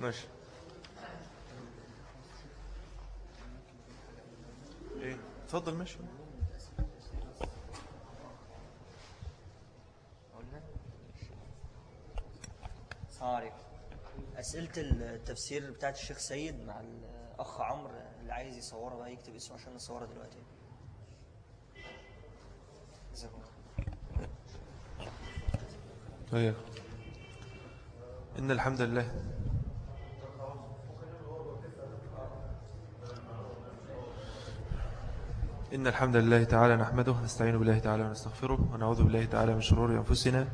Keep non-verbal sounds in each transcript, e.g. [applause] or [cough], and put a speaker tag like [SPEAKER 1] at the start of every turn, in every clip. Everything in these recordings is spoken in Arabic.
[SPEAKER 1] ماشي. إيه؟ اتفضل ماشي.
[SPEAKER 2] أسئلة التفسير بتاعت الشيخ سيد مع الأخ عمرو اللي عايز يصورها بقى يكتب اسمه عشان نصورها دلوقتي.
[SPEAKER 1] طيب. إن الحمد لله. إن الحمد لله تعالى نحمده نستعين بالله تعالى ونستغفره ونعوذ بالله تعالى من شرور أنفسنا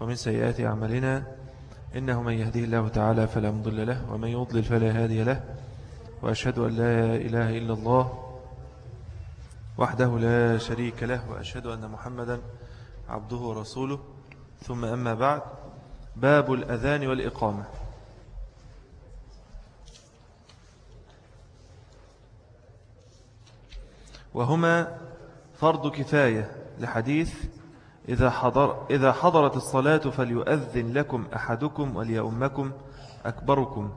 [SPEAKER 1] ومن سيئات أعمالنا. إنه من يهديه الله تعالى فلا مضل له ومن يضلل فلا هادي له وأشهد أن لا إله إلا الله وحده لا شريك له وأشهد أن محمدا عبده ورسوله. ثم أما بعد باب الأذان والإقامة. وهما فرض كفاية لحديث إذا, حضر إذا حضرت الصلاة فليؤذن لكم أحدكم وليؤمكم أكبركم.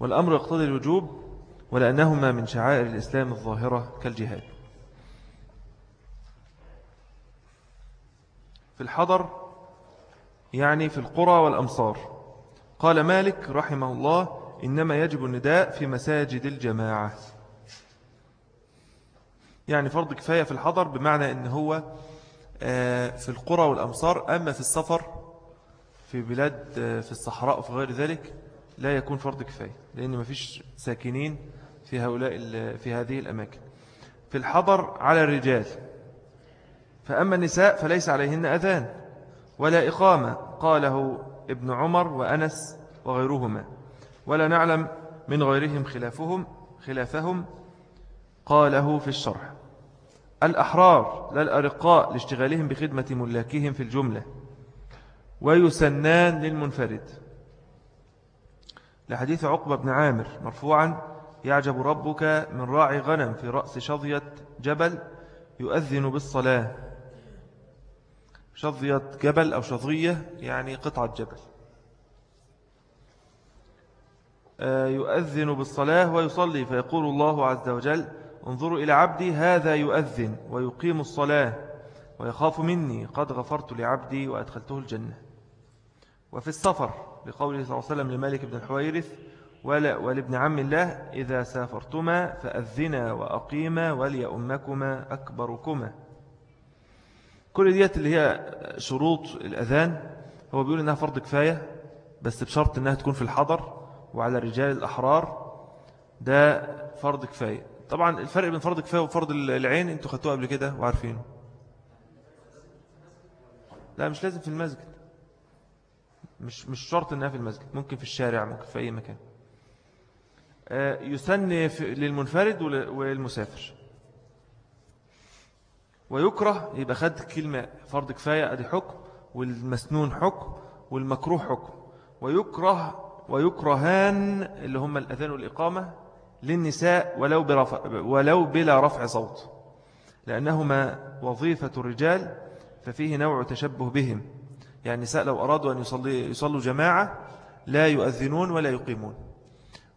[SPEAKER 1] والأمر يقتضي الوجوب ولأنهما من شعائر الإسلام الظاهرة كالجهاد. في الحضر يعني في القرى والأمصار. قال مالك رحمه الله إنما يجب النداء في مساجد الجماعة. يعني فرض كفاية في الحضر بمعنى أن هو في القرى والأمصار أما في السفر في بلاد آه، في الصحراء وفي غير ذلك لا يكون فرض كفاية لأن ما فيش ساكنين في هؤلاء في هذه الأماكن. في الحضر على الرجال فأما النساء فليس عليهن أذان ولا إقامة قاله ابن عمر وأنس وغيرهما. ولا نعلم من غيرهم خلافهم خلافهم قاله في الشرح. الأحرار لا الأرقاء لاشتغالهم بخدمة ملاكهم في الجملة. ويسنان للمنفرد. لحديث عقبة بن عامر مرفوعا يعجب ربك من راعي غنم في رأس شظية جبل يؤذن بالصلاة. شظية جبل أو شظية يعني قطعة جبل. آه، يؤذن بالصلاة ويصلي فيقول الله عز وجل انظروا إلى عبدي هذا يؤذن ويقيم الصلاة ويخاف مني. قد غفرت لعبدي وأدخلته الجنة. وفي السفر لقوله صلى الله عليه وسلم لمالك بن الحويرث ولابن عم الله إذا سافرتما فأذنا وأقيما وليأمكما أكبركما. كل ديت اللي هي شروط الأذان هو بيقول إنها فرض كفاية بس بشرط إنها تكون في الحضر وعلى الرجال الأحرار. ده فرض كفاية. طبعا الفرق بين فرض كفاية وفرض العين أنتوا خدتوه قبل كده وعارفينه لا مش لازم في المسجد. مش مش شرط إنها في المسجد ممكن في الشارع ممكن في أي مكان. آه، يسن للمنفرد والمسافر. ويكره يبقى خد كلمة فرض كفاية أدي حكم والمسنون حكم والمكروه حكم. ويكره ويكرهان اللي هم الأذان والإقامة للنساء ولو, برفع ولو بلا رفع صوت لأنهما وظيفة الرجال ففيه نوع تشبه بهم. يعني النساء لو أرادوا أن يصلوا جماعة لا يؤذنون ولا يقيمون.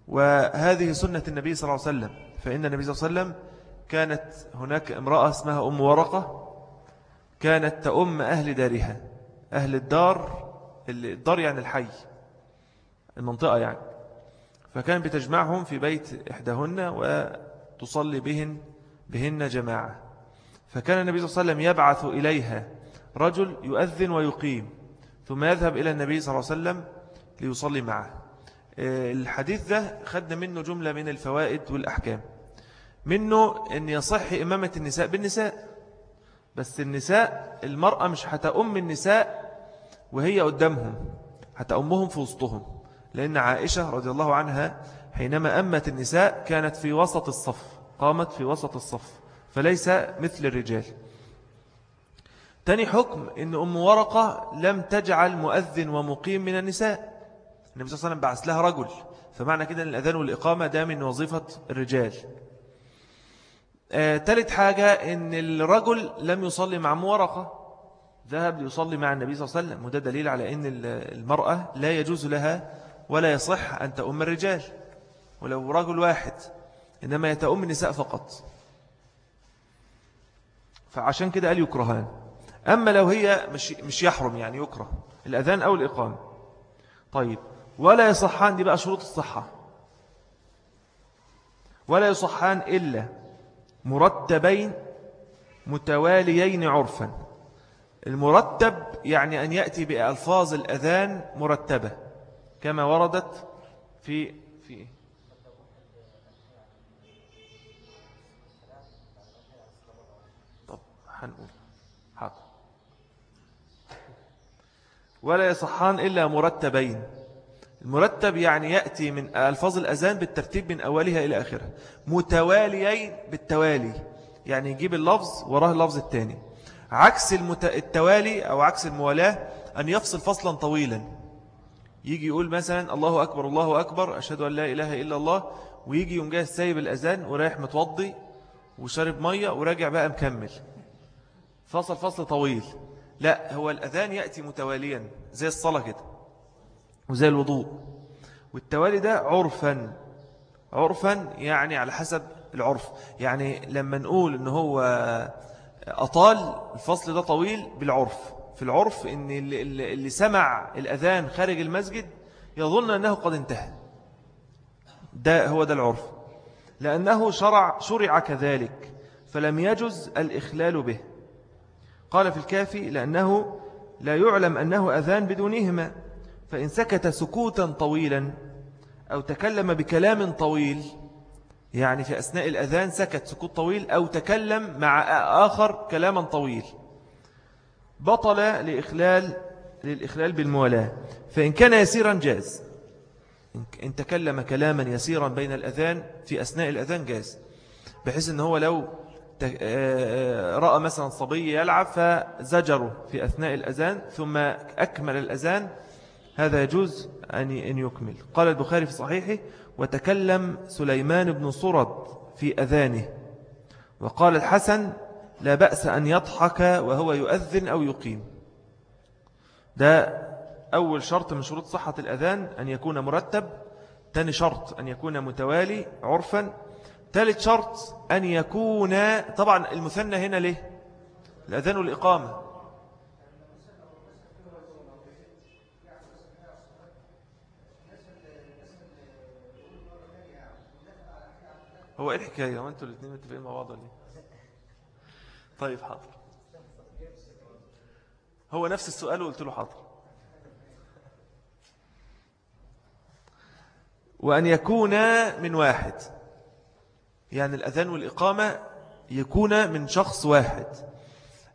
[SPEAKER 1] وهذه سنة النبي صلى الله عليه وسلم. فإن النبي صلى الله عليه وسلم كانت هناك امرأة اسمها أم ورقة كانت تأم أهل دارها أهل الدار الدار يعني الحي المنطقة يعني. فكان بتجمعهم في بيت إحداهن وتصلي بهن بهن جماعة. فكان النبي صلى الله عليه وسلم يبعث إليها رجل يؤذن ويقيم ثم يذهب إلى النبي صلى الله عليه وسلم ليصلي معه. آه، الحديث ده خدنا منه جملة من الفوائد والأحكام. منه أن يصح إمامة النساء بالنساء. بس النساء المرأة مش هتأم النساء وهي قدامهم هتأمهم في وسطهم. لأن عائشة رضي الله عنها حينما أمت النساء كانت في وسط الصف قامت في وسط الصف فليس مثل الرجال. تاني حكم إن أم ورقة لم تجعل مؤذن ومقيم من النساء. النبي صلى الله عليه وسلم بعث لها رجل فمعنى كده أن الأذان والإقامة ده من وظيفة الرجال. آه، تالت حاجة أن الرجل لم يصلي مع مورقة ذهب ليصلي مع النبي صلى الله عليه وسلم وده دليل على أن المرأة لا يجوز لها ولا يصح أن تؤم الرجال ولو رجل واحد إنما يتأم النساء فقط. فعشان كده قال يكرهان. أما لو هي مش, مش يحرم يعني يكره الأذان أو الإقامة. طيب ولا يصحان دي بقى شروط الصحة. ولا يصحان إلا مرتبين متواليين عرفا. المرتب يعني أن يأتي بألفاظ الأذان مرتبة. كما وردت في في طب حنقول حاضر. ولا يصحان إلا مرتبين. المرتب يعني يأتي من ألفاظ الأذان بالترتيب من أولها إلى آخرها. متواليين بالتوالي. يعني يجيب اللفظ وراه اللفظ الثاني عكس التوالي أو عكس الموالاة أن يفصل فصلا طويلا. يجي يقول مثلا الله أكبر الله أكبر أشهد أن لا إله إلا الله ويجي يوم جاي سايب الأذان ورايح متوضي وشرب مية وراجع بقى مكمل. فصل فصل طويل. لا هو الأذان يأتي متواليا زي الصلاة كده وزي الوضوء. والتوالي ده عرفا عرفا يعني على حسب العرف. يعني لما نقول إن هو أطال الفصل ده طويل بالعرف. في العرف اللي, اللي سمع الأذان خارج المسجد يظن أنه قد انتهى. ده هو ده العرف. لأنه شرع, شرع كذلك فلم يجز الإخلال به. قال في الكافي لأنه لا يعلم أنه أذان بدونهما فإن سكت سكوتا طويلا أو تكلم بكلام طويل يعني في أثناء الأذان سكت سكوت طويل أو تكلم مع آخر كلاما طويل. بطل لإخلال للإخلال بالموالاة. فإن كان يسيرا جاز. إن تكلم كلاما يسيرا بين الأذان في أثناء الأذان جاز. بحيث أنه هو لو آه، آه، رأى مثلا صبي يلعب فزجره في أثناء الأذان ثم أكمل الأذان هذا يجوز أن يكمل. قال البخاري في صحيحه وتكلم سليمان بن صرد في أذانه. وقال الحسن لا بأس أن يضحك وهو يؤذن أو يقيم. ده أول شرط من شروط صحة الأذان أن يكون مرتب. ثاني شرط أن يكون متوالي عرفا. ثالث شرط أن يكون طبعا المثنى هنا ليه؟ الأذان والإقامة. هو إيه الحكاية؟ هو أنتوا الاثنين متفقين مع بعض ولا إيه؟ طيب حاضر. هو نفس السؤال وقلت له حاضر. وأن يكون من واحد. يعني الأذان والإقامة يكون من شخص واحد.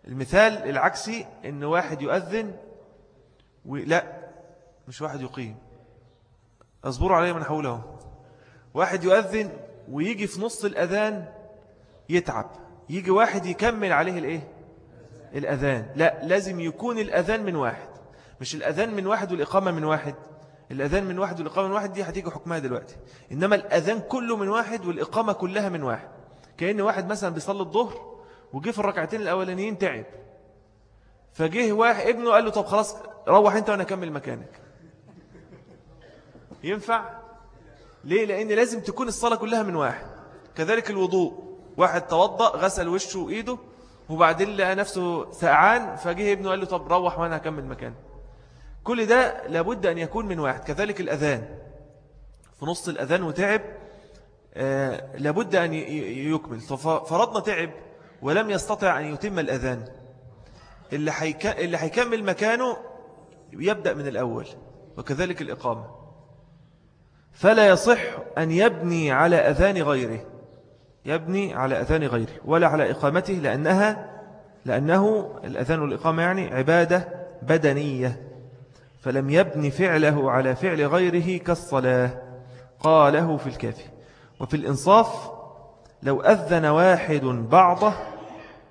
[SPEAKER 1] المثال العكسي أن واحد يؤذن لا مش واحد يقيم. أصبروا علي من حوله واحد يؤذن ويجي في نص الأذان يتعب. يجي واحد يكمل عليه الإيه؟ الأذان. لا لازم يكون الأذان من واحد. مش الأذان من واحد والإقامة من واحد. الأذان من واحد والإقامة من واحد دي هتيجي حكمها دلوقتي. إنما الأذان كله من واحد والإقامة كلها من واحد. كأن واحد مثلا بيصلي الظهر وجه في الركعتين الأولانيين تعب. فجه واحد ابنه قال له طب خلاص روح أنت وأنا أكمل مكانك. ينفع؟ ليه؟ لأن لازم تكون الصلاة كلها من واحد. كذلك الوضوء. واحد توضأ غسل وشه وإيده وبعدين لقى نفسه سقعان فجه ابنه قال له طب روح وأنا هكمل مكان. كل ده لابد أن يكون من واحد كذلك الأذان. في نص الأذان وتعب آه لابد أن يكمل. فرضنا تعب ولم يستطع أن يتم الأذان. اللي هيكمل مكانه يبدأ من الأول وكذلك الإقامة. فلا يصح أن يبني على أذان غيره. يبني على أذان غيره ولا على إقامته لأنها لأنه الأذان والإقامة يعني عبادة بدنية. فلم يبني فعله على فعل غيره كالصلاة قاله في الكافي. وفي الإنصاف لو أذن واحد بعضه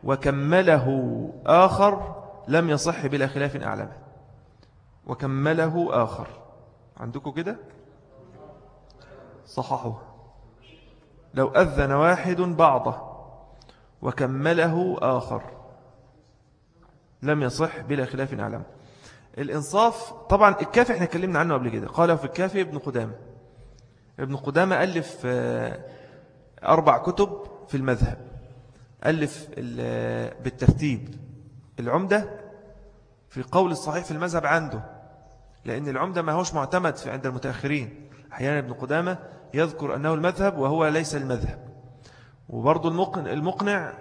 [SPEAKER 1] وكمله آخر لم يصح بلا خلاف أعلمه وكمله آخر. عندكم كده؟ صححوها. لو أذن واحد بعضه وكمله آخر. لم يصح بلا خلاف أعلم الإنصاف طبعا الكافي إحنا اتكلمنا عنه قبل كده. قال في الكافي ابن قدامة. ابن قدامة ألف آه، أربع كتب في المذهب. ألف بالترتيب. العمدة في قول الصحيح في المذهب عنده. لأن العمدة ما هوش معتمد عند المتأخرين. أحيانا ابن قدامة يذكر أنه المذهب وهو ليس المذهب. وبرضو المقنع, المقنع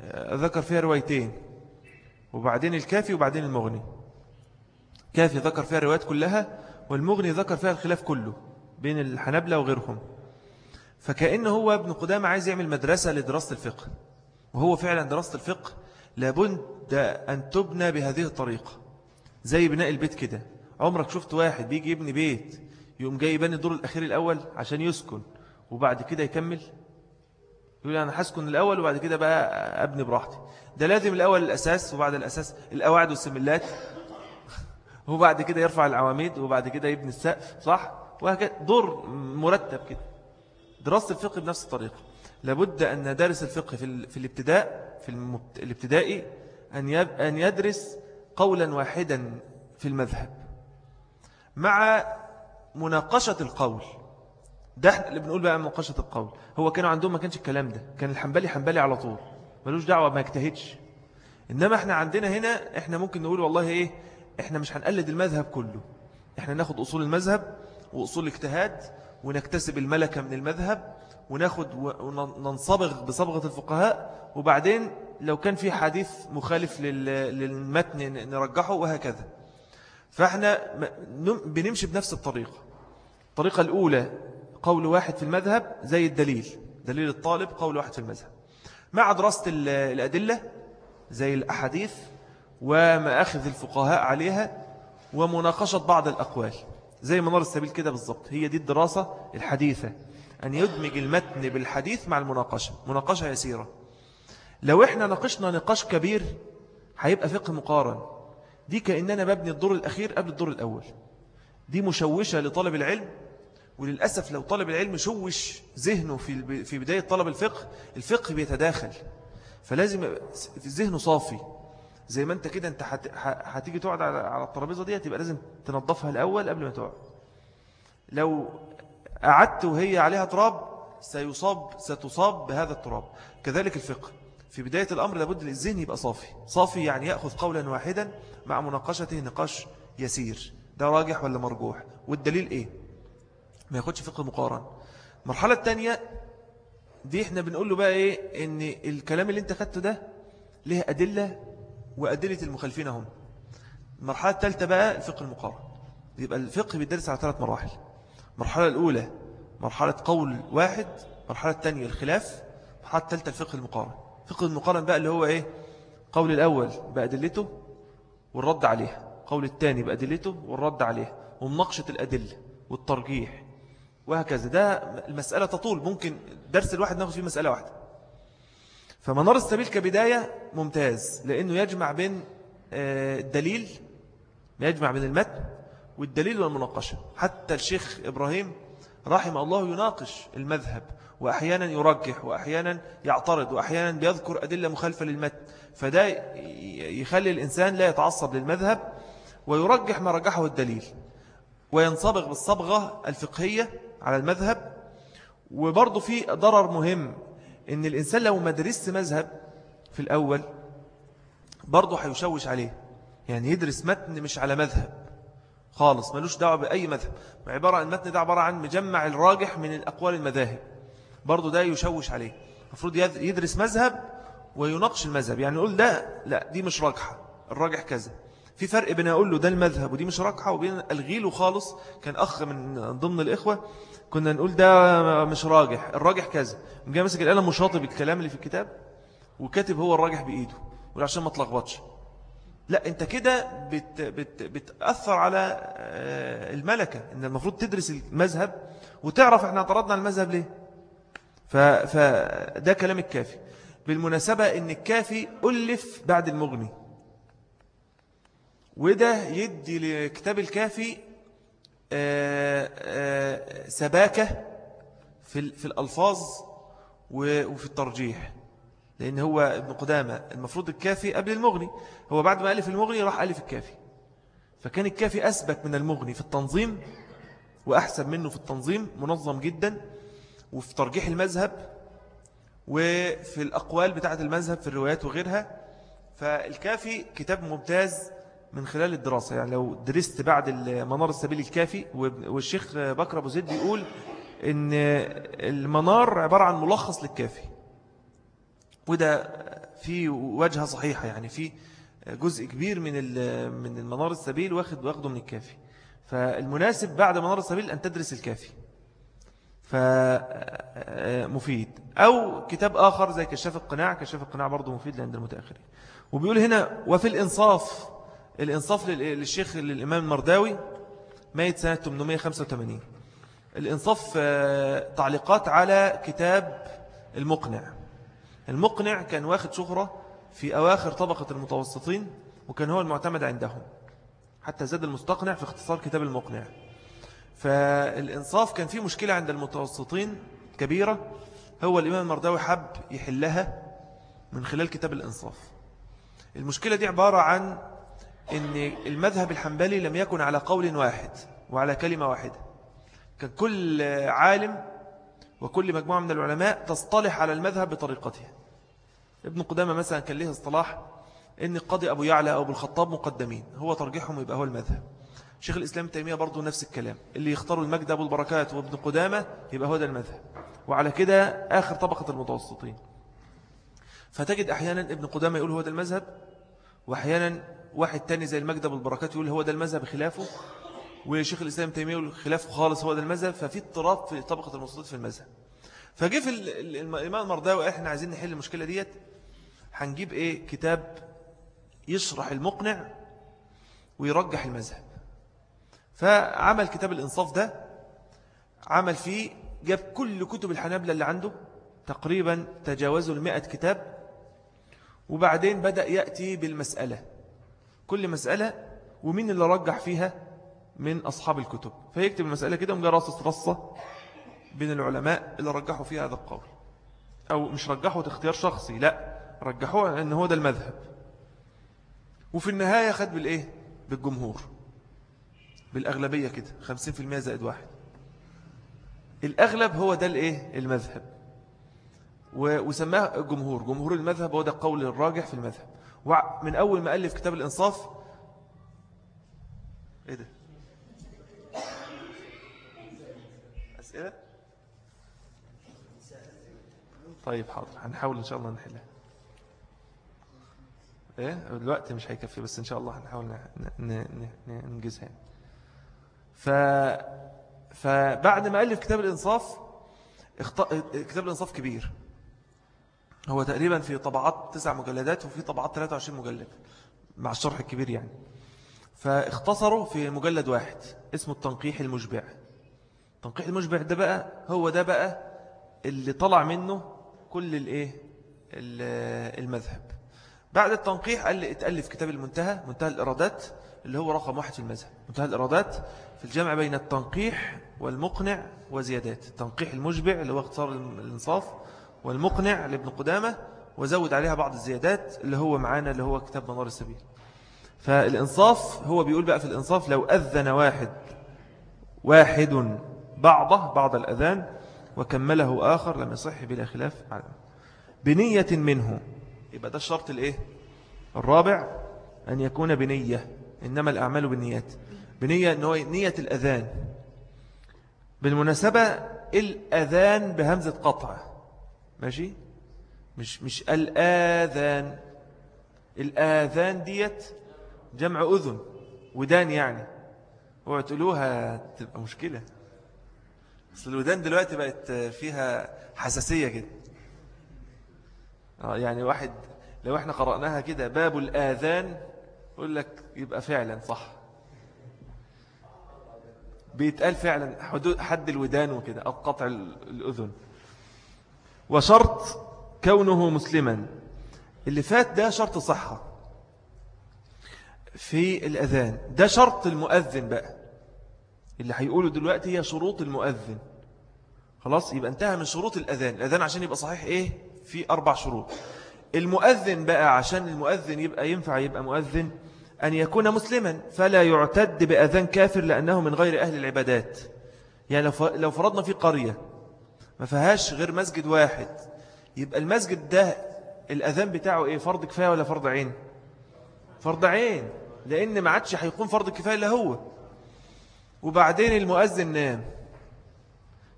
[SPEAKER 1] آه، ذكر فيها روايتين. وبعدين الكافي وبعدين المغني. كافي ذكر فيها الروايات كلها والمغني ذكر فيها الخلاف كله بين الحنبلة وغيرهم. فكأنه هو ابن قدامة عايز يعمل مدرسة لدراسة الفقه. وهو فعلا دراسة الفقه لابد أن تبنى بهذه الطريقة. زي بناء البيت كده. عمرك شفت واحد بيجي يبني بيت يقوم جاي يبني الدور الأخير الأول عشان يسكن وبعد كده يكمل. يقول أنا حسكن الأول وبعد كده بقى أبني براحتي. ده لازم الأول الأساس وبعد الأساس الأواعد والسملات. [laughs] وبعد كده يرفع العواميد وبعد كده يبني السقف صح؟ وهكذا. دور مرتب كده. دراسة الفقه بنفس الطريقة. لابد أن دارس الفقه في الابتداء في الابتدائي أن يدرس قولا واحدا في المذهب. مع مناقشة القول. ده إحنا اللي بنقول بقى مناقشة القول. هو كانوا عندهم ما كانش الكلام ده. كان الحنبلي حنبلي على طول. ملوش دعوة ما يجتهدش. إنما إحنا عندنا هنا إحنا ممكن نقول والله إيه إحنا مش هنقلد المذهب كله. إحنا ناخد أصول المذهب وأصول الاجتهاد ونكتسب الملكة من المذهب وناخد وننصبغ بصبغة الفقهاء. وبعدين لو كان في حديث مخالف للمتن نرجحه وهكذا. فاحنا بنمشي بنفس الطريقة. الطريقة الأولى قول واحد في المذهب زي الدليل دليل الطالب قول واحد في المذهب. مع دراسة الأدلة زي الأحاديث وما أخذ الفقهاء عليها ومناقشة بعض الأقوال. زي منار السبيل كده بالضبط هي دي الدراسة الحديثة. أن يدمج المتن بالحديث مع المناقشة. مناقشة يسيرة. لو إحنا ناقشنا نقاش كبير هيبقى فقه مقارن. دي كأننا ببني الدور الأخير قبل الدور الأول. دي مشوشة لطالب العلم وللأسف لو طالب العلم شوش ذهنه في في بداية طلب الفقه الفقه بيتداخل. فلازم ذهنه صافي. زي ما انت كده انت هتيجي تقعد على الترابيزة دي تبقى لازم تنظفها الأول قبل ما تقعد. لو قعدت وهي عليها تراب سيصاب ستصاب بهذا التراب. كذلك الفقه. في بداية الأمر لابد للذهن يبقى صافي. صافي يعني يأخذ قولا واحدا مع مناقشته نقاش يسير. ده راجح ولا مرجوح؟ والدليل إيه؟ ما ياخدش فقه مقارن. المرحلة الثانية دي إحنا بنقول له بقى إيه؟ إن الكلام اللي انت خدته ده له أدلة وأدلة المخالفين هم. المرحلة الثالثة بقى الفقه المقارن. يبقى الفقه بيدرس على ثلاث مراحل. المرحلة الأولى مرحلة قول واحد المرحلة الثانية الخلاف المرحلة الثالثة الفقه المقارن. الفقه المقارن بقى اللي هو إيه؟ قول الأول بأدلته والرد عليها. قول الثاني بأدلته والرد عليها. ومناقشة الأدلة والترجيح. وهكذا. ده المسألة تطول. ممكن درس الواحد ناخذ فيه مسألة واحدة. فمنار السبيل كبداية ممتاز لأنه يجمع بين آه، الدليل يجمع بين المتن والدليل والمناقشة. حتى الشيخ إبراهيم رحمه الله يناقش المذهب وأحيانا يرجح وأحيانا يعترض وأحيانا بيذكر أدلة مخالفة للمتن. فده يخلي الإنسان لا يتعصب للمذهب ويرجح ما رجحه الدليل وينصبغ بالصبغة الفقهية على المذهب وبرضه في ضرر مهم إن الإنسان لو ما درس مذهب في الأول برضه هيشوش عليه. يعني يدرس متن مش على مذهب خالص ملوش دعوة بأي مذهب. عبارة عن المتن ده عبارة عن مجمع الراجح من الأقوال المذاهب. برضو ده يشوش عليه. المفروض يدرس مذهب ويناقش المذهب. يعني يقول ده لا دي مش راجحة الراجح كذا. في فرق بين أقول له ده المذهب ودي مش راجحة وبين الغيله خالص كان أخ من ضمن الإخوة كنا نقول ده مش راجح الراجح كذا. جاء مسك القلم مشاطب الكلام اللي في الكتاب وكاتب هو الراجح بإيده عشان ما تلخبطش. لا أنت كده بت بت بتأثر على آه، الملكة إن المفروض تدرس المذهب وتعرف إحنا اعترضنا على المذهب ليه. فده كلام الكافي. بالمناسبة إن الكافي ألف بعد المغني. وده يدي لكتاب الكافي آه، آه، سباكة في في الألفاظ وفي الترجيح. لأن هو ابن قدامة المفروض الكافي قبل المغني. هو بعد ما ألف المغني راح ألف الكافي. فكان الكافي أسبك من المغني في التنظيم وأحسن منه في التنظيم منظم جدا وفي ترجيح المذهب وفي الأقوال بتاعة المذهب في الروايات وغيرها. فالكافي كتاب ممتاز من خلال الدراسة. يعني لو درست بعد المنار السبيل الكافي والشيخ بكر أبو زيد بيقول إن المنار عبارة عن ملخص للكافي. وده في وجهة صحيحة يعني في جزء كبير من من المنار السبيل واخد واخده من الكافي. فالمناسب بعد منار السبيل أن تدرس الكافي. فمفيد أو كتاب آخر زي كشاف القناع كشاف القناع برضو مفيد لعند المتأخرين. وبيقول هنا وفي الإنصاف الإنصاف للشيخ للإمام المرداوي ميت سنة 885 الإنصاف آه، تعليقات على كتاب المقنع. المقنع كان واخد شهرة في أواخر طبقة المتوسطين وكان هو المعتمد عندهم. حتى زاد المستقنع في اختصار كتاب المقنع. فالإنصاف كان فيه مشكلة عند المتوسطين كبيرة. هو الإمام المرداوي حب يحلها من خلال كتاب الإنصاف. المشكلة دي عبارة عن أن المذهب الحنبلي لم يكن على قول واحد وعلى كلمة واحدة. كان كل عالم وكل مجموعة من العلماء تصطلح على المذهب بطريقتها. ابن قدامة مثلا كان له اصطلاح أن القاضي أبو يعلى أو أبو الخطاب مقدمين. هو ترجيحهم يبقى هو المذهب. شيخ الإسلام تيمية برضو نفس الكلام. اللي يختاروا المجد أبو البركات وابن قدامة يبقى هو ده المذهب. وعلى كده آخر طبقة المتوسطين. فتجد أحيانا ابن قدامة يقول هو ده المذهب وأحيانا واحد تاني زي المجد أبو البركات يقول هو ده المذهب خلافه وشيخ الإسلام تيمية يقول خلافه خالص هو ده المذهب ففي اضطراب في طبقة المتوسطين في المذهب. فجي في الإمام المرضاوي إحنا عايزين نحل المشكلة ديت هنجيب إيه؟ كتاب يشرح المقنع ويرجح المذهب. فعمل كتاب الإنصاف ده عمل فيه جاب كل كتب الحنابلة اللي عنده تقريبا تجاوزوا المئة كتاب وبعدين بدأ يأتي بالمسألة. كل مسألة ومين اللي رجح فيها؟ من أصحاب الكتب. فيكتب المسألة كده رصص رصة بين العلماء اللي رجحوا فيها هذا القول. أو مش رجحوا اختيار شخصي لا رجحوه أن هو ده المذهب. وفي النهاية خد بالإيه؟ بالجمهور. بالأغلبية كده 50% زائد واحد. الأغلب هو ده الإيه؟ المذهب. وسماه الجمهور جمهور المذهب هو ده القول الراجح في المذهب. ومن أول ما ألف كتاب الإنصاف إيه ده؟ أسئلة؟ طيب حاضر. هنحاول إن شاء الله نحلها. إيه؟ الوقت مش هيكفي بس إن شاء الله هنحاول ننجزها. ف... فبعد ما ألف كتاب الإنصاف. كتاب الإنصاف كبير. هو تقريبا في طبعات تسع مجلدات وفي طبعات 23 مجلد مع الشرح الكبير يعني. فاختصروا في مجلد واحد اسمه التنقيح المشبع. التنقيح المشبع ده بقى هو ده بقى اللي طلع منه كل الايه؟ المذهب. بعد التنقيح قال لي اتألف كتاب المنتهى منتهى الإرادات اللي هو رقم واحد في المذهب. منتهى الإرادات في الجمع بين التنقيح والمقنع وزيادات. التنقيح المشبع اللي هو اختصار الانصاف والمقنع لابن قدامة وزود عليها بعض الزيادات اللي هو معانا اللي هو كتاب منار السبيل. فالإنصاف هو بيقول بقى في الإنصاف لو أذن واحد واحد بعضه بعض الأذان وكمله آخر لم يصح بلا خلاف بنية منه يبقى ده الشرط الإيه؟ الرابع أن يكون بنية إنما الأعمال بالنيات. بنية نية الأذان. بالمناسبة الأذان بهمزة قطع. ماشي؟ مش مش الآذان. الآذان ديت جمع أذن ودان يعني. وعتلوها تبقى مشكلة. أصل الودان دلوقتي بقت فيها حساسية كده آه، يعني واحد لو إحنا قرأناها كده باب الآذان يقول لك يبقى فعلا صح. بيتقال فعلا حد الودان وكده أو قطع الأذن. وشرط كونه مسلما. اللي فات ده شرط صحة. في الأذان ده شرط المؤذن بقى. اللي هيقوله دلوقتي هي شروط المؤذن. خلاص يبقى انتهى من شروط الأذان. الأذان عشان يبقى صحيح إيه؟ في أربع شروط. المؤذن بقى عشان المؤذن يبقى ينفع يبقى مؤذن أن يكون مسلما. فلا يعتد بأذان كافر لأنه من غير أهل العبادات. يعني لو فرضنا في قرية ما فيهاش غير مسجد واحد. يبقى المسجد ده الأذان بتاعه إيه؟ فرض كفاية ولا فرض عين؟ فرض عين لأن ما عادش هيكون فرض كفاية إلا هو. وبعدين المؤذن نام.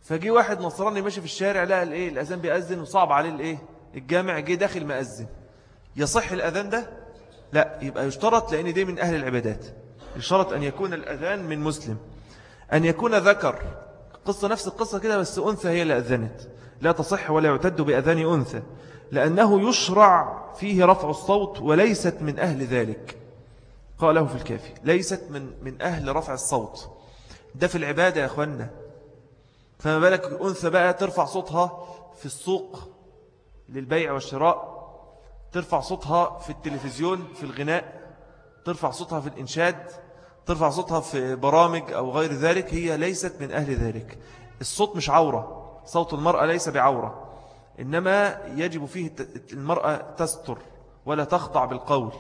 [SPEAKER 1] فجي واحد نصراني ماشي في الشارع لقى الإيه؟ الأذان بيأذن وصعب عليه الإيه؟ الجامع جه داخل مأذن يصح الأذان ده؟ لا يبقى يشترط لأن دي من أهل العبادات. يشترط أن يكون الأذان من مسلم. أن يكون ذكر. قصة نفس القصة كده بس أنثى هي اللي أذنت. لا تصح ولا يعتد بأذان أنثى. لأنه يشرع فيه رفع الصوت وليست من أهل ذلك. قاله في الكافي ليست من, من أهل رفع الصوت. ده في العبادة يا أخوانا. فما بالك أنثى بقى ترفع صوتها في السوق للبيع والشراء ترفع صوتها في التلفزيون في الغناء ترفع صوتها في الإنشاد. ترفع صوتها في برامج أو غير ذلك هي ليست من أهل ذلك. الصوت مش عورة صوت المرأة ليس بعورة. إنما يجب فيه المرأة تستر ولا تخضع بالقول.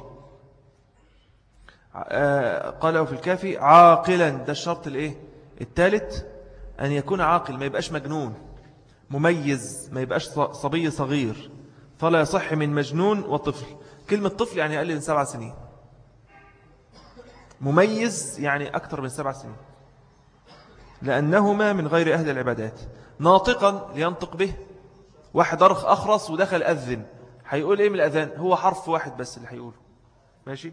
[SPEAKER 1] آه، قاله في الكافي عاقلا ده الشرط الإيه؟ الثالث أن يكون عاقل ما يبقاش مجنون مميز ما يبقاش صبي صغير. فلا يصح من مجنون وطفل. كلمة طفل يعني أقل من سبع سنين. مميز يعني أكثر من سبع سنين. لأنهما من غير أهل العبادات. ناطقا لينطق به. واحد أرخ أخرس ودخل أذن. هيقول إيه من الأذان؟ هو حرف واحد بس اللي هيقوله. ماشي؟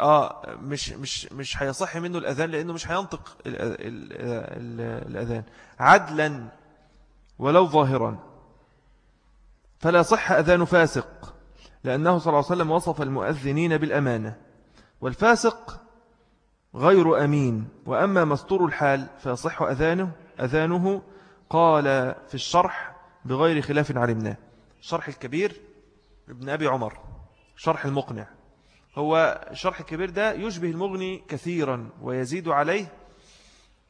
[SPEAKER 1] آه مش مش مش هيصح منه الأذان لأنه مش هينطق الأذان. عدلا ولو ظاهرا. فلا صح أذان فاسق. لأنه صلى الله عليه وسلم وصف المؤذنين بالأمانة. والفاسق غير أمين. وأما مستور الحال فيصح أذانه أذانه قال في الشرح بغير خلاف علمناه الشرح الكبير ابن أبي عمر شرح المقنع. هو الشرح الكبير ده يشبه المغني كثيرا ويزيد عليه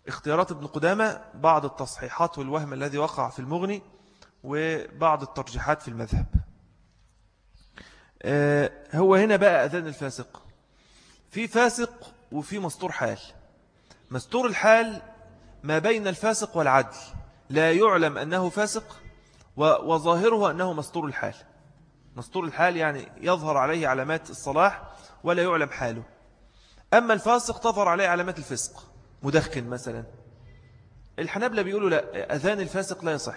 [SPEAKER 1] اختيارات ابن قدامة بعض التصحيحات والوهم الذي وقع في المغني وبعض الترجيحات في المذهب. آه، هو هنا بقى أذان الفاسق. في فاسق وفي مستور حال. مستور الحال ما بين الفاسق والعدل. لا يعلم أنه فاسق وظاهره أنه مستور الحال. مستور الحال يعني يظهر عليه علامات الصلاح ولا يعلم حاله. أما الفاسق تظهر عليه علامات الفسق. مدخن مثلا. الحنابلة بيقولوا لا أذان الفاسق لا يصح.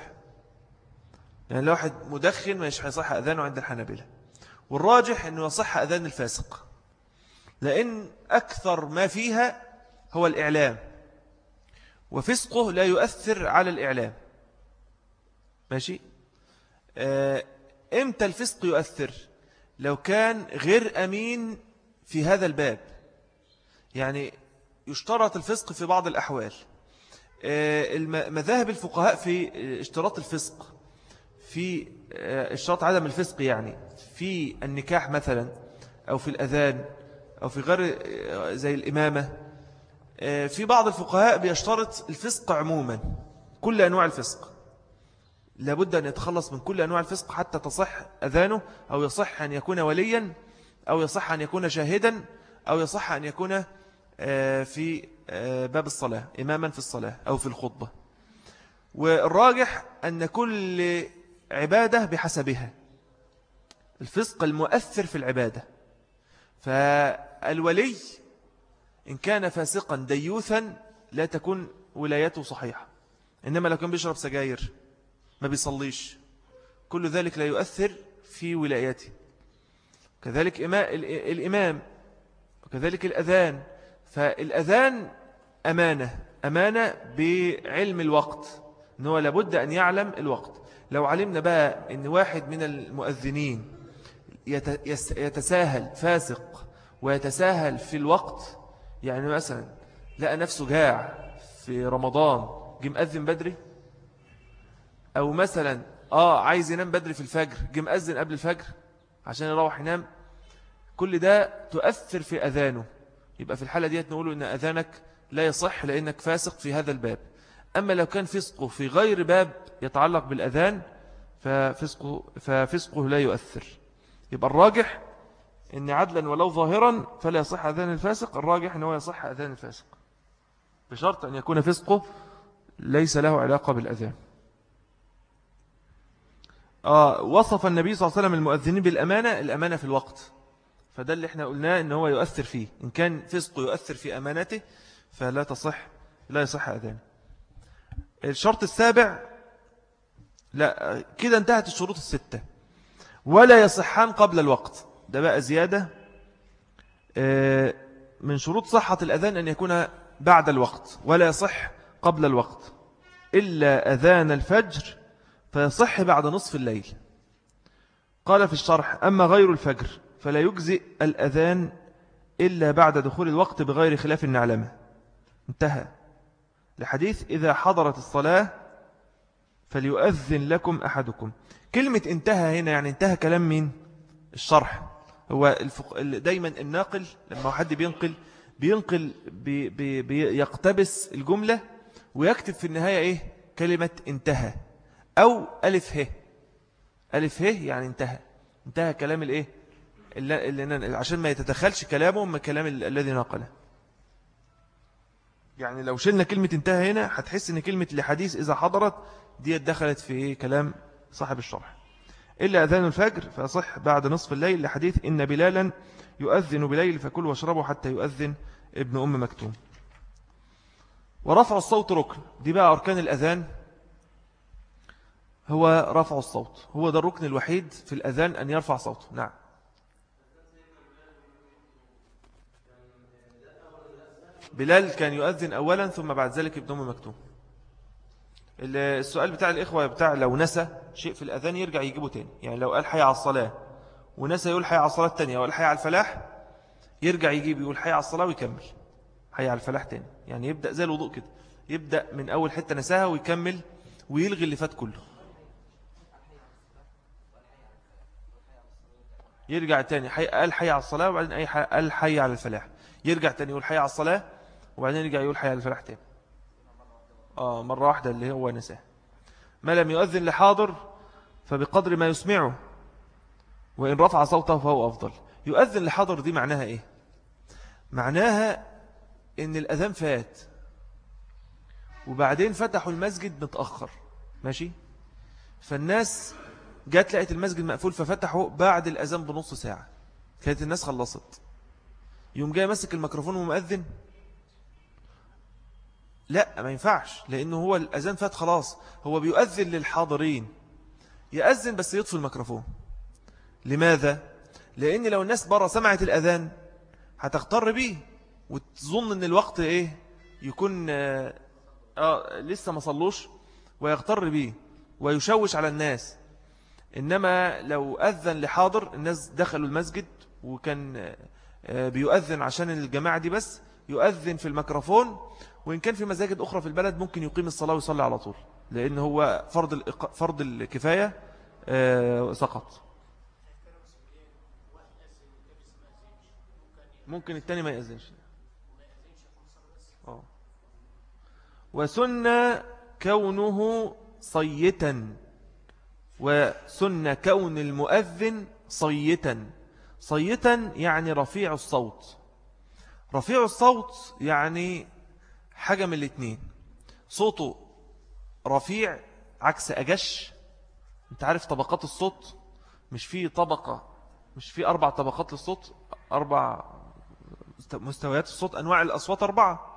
[SPEAKER 1] يعني لو واحد مدخن مش هيصح أذانه عند الحنابلة. والراجح أنه يصح أذان الفاسق. لأن أكثر ما فيها هو الإعلام. وفسقه لا يؤثر على الإعلام. ماشي؟ آه، إمتى الفسق يؤثر؟ لو كان غير أمين في هذا الباب. يعني يشترط الفسق في بعض الأحوال. آه، مذاهب الفقهاء في اشتراط الفسق في آه، اشتراط عدم الفسق يعني في النكاح مثلا أو في الأذان أو في غير آه، زي الإمامة. في بعض الفقهاء بيشترط الفسق عموما كل أنواع الفسق. لابد أن يتخلص من كل أنواع الفسق حتى تصح أذانه أو يصح أن يكون وليا أو يصح أن يكون شاهدا أو يصح أن يكون آه، في آه، باب الصلاة إماما في الصلاة أو في الخطبة. والراجح أن كل عبادة بحسبها. الفسق المؤثر في العبادة. فالولي إن كان فاسقا ديوثا لا تكون ولايته صحيحة. إنما لو كان بيشرب سجاير ما بيصليش. كل ذلك لا يؤثر في ولايته. كذلك الإمام وكذلك الأذان. فالأذان أمانة. أمانة بعلم الوقت. أنه لابد أن يعلم الوقت. لو علمنا بقى أن واحد من المؤذنين يتساهل فاسق ويتساهل في الوقت. يعني مثلا لقى نفسه جاع في رمضان جه مأذن بدري. أو مثلا آه عايز ينام بدري في الفجر جه مأذن قبل الفجر عشان يروح ينام. كل ده تؤثر في أذانه. يبقى في الحالة ديت نقول إن أذانك لا يصح لأنك فاسق في هذا الباب. أما لو كان فسقه في غير باب يتعلق بالأذان ففسقه, ففسقه لا يؤثر. يبقى الراجح إن عدلا ولو ظاهرا فلا يصح أذان الفاسق الراجح أنه يصح أذان الفاسق. بشرط أن يكون فسقه ليس له علاقة بالأذان. آه وصف النبي صلى الله عليه وسلم المؤذنين بالأمانة الأمانة في الوقت. فده اللي إحنا قلناه إن هو يؤثر فيه. إن كان فسقه يؤثر في أمانته فلا تصح لا يصح أذان الشرط السابع لا كده انتهت الشروط الستة. ولا يصحان قبل الوقت. ده بقى زيادة آه، من شروط صحة الأذان أن يكون بعد الوقت ولا يصح قبل الوقت. إلا أذان الفجر فيصح بعد نصف الليل. قال في الشرح أما غير الفجر فلا يجزئ الأذان إلا بعد دخول الوقت بغير خلاف نعلمه انتهى. لحديث إذا حضرت الصلاة فليؤذن لكم أحدكم. كلمة انتهى هنا يعني انتهى كلام مين؟ الشرح. هو الفق... دايما الناقل لما حد بينقل بينقل بي... بي... بيقتبس الجملة ويكتب في النهاية إيه؟ كلمة انتهى. أو ألف ه. ألف ه يعني انتهى. انتهى كلام الإيه؟ اللي... اللي... عشان ما يتدخلش كلامه من كلام الذي نقله يعني لو شلنا كلمة انتهى هنا هتحس إن كلمة لحديث إذا حضرت دي دخلت في كلام صاحب الشرح. إلا أذان الفجر فصح بعد نصف الليل لحديث إن بلالا يؤذن بليل فكل واشربوا حتى يؤذن ابن أم مكتوم. ورفع الصوت ركن. دي بقى أركان الأذان. هو رفع الصوت. هو ده الركن الوحيد في الأذان أن يرفع صوته. نعم. بلال كان يؤذن أولا ثم بعد ذلك ابن أم مكتوم. السؤال بتاع الإخوة بتاع لو نسى شيء في الأذان يرجع يجيبه تاني. يعني لو قال حي على الصلاة ونسى يقول حي على الصلاة التانية وقال حي على الفلاح يرجع يجيب يقول حي على الصلاة ويكمل. حي على الفلاح تاني. يعني يبدأ زي الوضوء كده. يبدأ من أول حتة نساها ويكمل ويلغي اللي فات كله. يرجع تاني. حي قال حي على الصلاة وبعدين أي قال حي على الفلاح. يرجع تاني يقول حي على الصلاة وبعدين يرجع يقول حي على الفلاح تاني. آه مرة واحدة اللي هو نساه. ما لم يؤذن لحاضر فبقدر ما يسمعه وإن رفع صوته فهو أفضل. يؤذن لحاضر دي معناها إيه؟ معناها إن الأذان فات وبعدين فتحوا المسجد متأخر. ماشي؟ فالناس جات لقيت المسجد مقفول ففتحوا بعد الأذان بنص ساعة. كانت الناس خلصت. يوم جاي مسك الميكروفون ومؤذن لا ما ينفعش لأنه هو الأذان فات خلاص. هو بيؤذن للحاضرين. يأذن بس يطفي الميكروفون. لماذا؟ لأن لو الناس برا سمعت الأذان هتختار بيه وتظن أن الوقت إيه؟ يكون آه, آه لسه ما صلوش ويغتر بيه ويشوش على الناس. إنما لو أذن لحاضر الناس دخلوا المسجد وكان آه بيؤذن عشان الجماعة دي بس يؤذن في الميكروفون وإن كان في مساجد أخرى في البلد ممكن يقيم الصلاة ويصلي على طول لأن هو فرض فرض الكفاية آه، سقط. ممكن التاني ما يأذنش. أوه. وسن كونه صيتا. وسن كون المؤذن صيتا. صيتا يعني رفيع الصوت. رفيع الصوت يعني حاجة من الاثنين صوته رفيع عكس أجش. أنت عارف طبقات الصوت؟ مش في طبقة مش في أربع طبقات للصوت أربع مستويات الصوت أنواع الأصوات أربعة.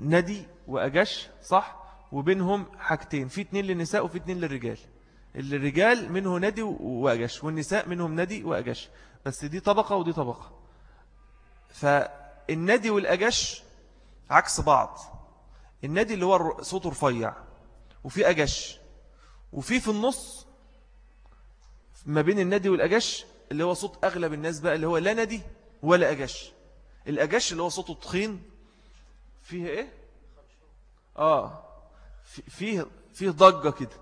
[SPEAKER 1] ندي وأجش صح؟ وبينهم حاجتين في اتنين للنساء وفي اتنين للرجال. الرجال منه ندي وأجش والنساء منهم ندي وأجش. بس دي طبقة ودي طبقة. فالندي والأجش عكس بعض. النادي اللي هو صوته رفيع وفي أجش وفي في النص ما بين النادي والأجش اللي هو صوت أغلب الناس بقى اللي هو لا نادي ولا أجش. الأجش اللي هو صوته تخين فيه إيه؟ آه فيه فيه ضجة كده.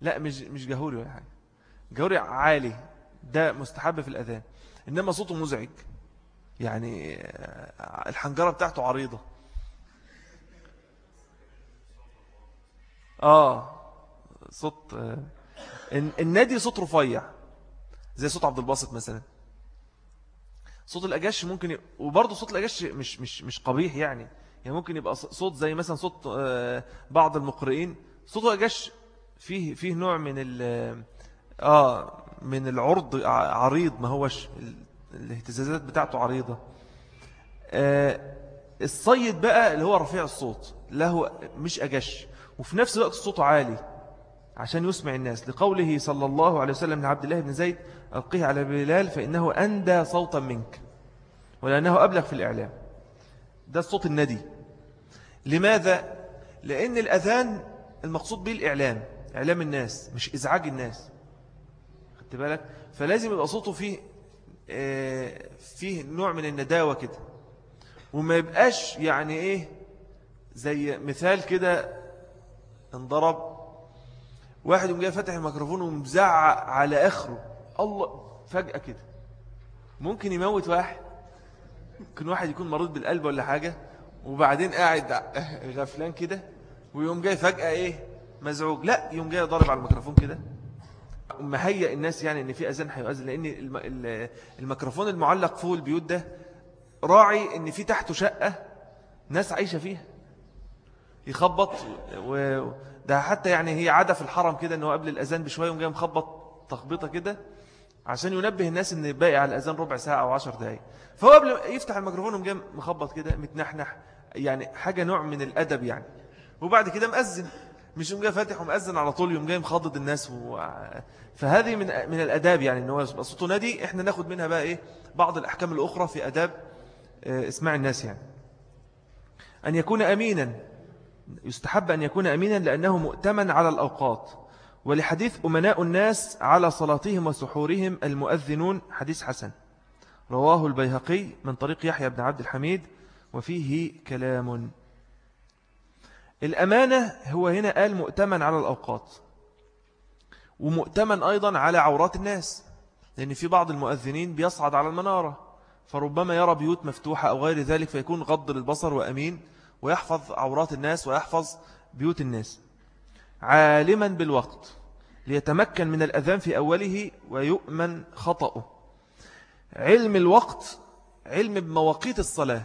[SPEAKER 1] لا مش مش جهوري ولا حاجة. جهوري عالي ده مستحب في الأذان. إنما صوته مزعج. يعني الحنجرة بتاعته عريضة. آه صوت آه، النادي صوت رفيع زي صوت عبد الباسط مثلا. صوت الأجش ممكن ي... وبرضه صوت الأجش مش مش مش قبيح يعني. يعني ممكن يبقى صوت زي مثلا صوت آه، بعض المقرئين. صوت الأجش فيه فيه نوع من ال آه من العرض عريض ما هوش الاهتزازات بتاعته عريضة. آه الصيد بقى اللي هو رفيع الصوت له مش أجش وفي نفس الوقت صوته عالي عشان يسمع الناس. لقوله صلى الله عليه وسلم لعبد الله بن زيد ألقيه على بلال فإنه أندى صوتا منك ولأنه أبلغ في الإعلام. ده الصوت الندي. لماذا؟ لأن الأذان المقصود به الإعلام إعلام الناس مش إزعاج الناس. خدت بالك؟ فلازم يبقى صوته فيه فيه نوع من النداوة كده. وما يبقاش يعني إيه زي مثال كده انضرب. واحد جاي فاتح الميكروفون ومزعق على آخره. الله فجأة كده. ممكن يموت واحد. ممكن واحد يكون مريض بالقلب ولا حاجة. وبعدين قاعد غفلان كده. ويوم جاي فجأة إيه مزعوج. لا يوم جاي ضارب على الميكروفون كده. مهيئ الناس يعني إن في أذان هيؤذن لأن الميكروفون المعلق فوق البيوت ده راعي إن في تحته شقة ناس عايشة فيها. يخبط و... ده حتى يعني هي عادة في الحرم كده انه قبل الأذان بشوية وجاي مخبط تخبيطة كده عشان ينبه الناس إن باقي على الأذان ربع ساعة أو عشر دقايق. فهو قبل يفتح الميكروفون وجاي مخبط كده متنحنح يعني حاجة نوع من الأدب يعني. وبعد كده مأذن. مش يوم جاي فاتح ومأذن على طول يوم جاي مخضد الناس و... فهذه من من الأداب يعني إن هو صوته نادي إحنا ناخد منها بقى إيه؟ بعض الأحكام الأخرى في أداب آه، إسماع الناس يعني. أن يكون أمينا يستحب أن يكون أمينا لأنه مؤتمن على الأوقات. ولحديث أمناء الناس على صلاتهم وسحورهم المؤذنون حديث حسن. رواه البيهقي من طريق يحيى بن عبد الحميد وفيه كلام. الأمانة هو هنا قال مؤتمن على الأوقات. ومؤتمن أيضا على عورات الناس لأن في بعض المؤذنين بيصعد على المنارة. فربما يرى بيوت مفتوحة أو غير ذلك فيكون غض للبصر وأمين ويحفظ عورات الناس ويحفظ بيوت الناس. عالما بالوقت ليتمكن من الأذان في أوله ويؤمن خطأه. علم الوقت علم بمواقيت الصلاة.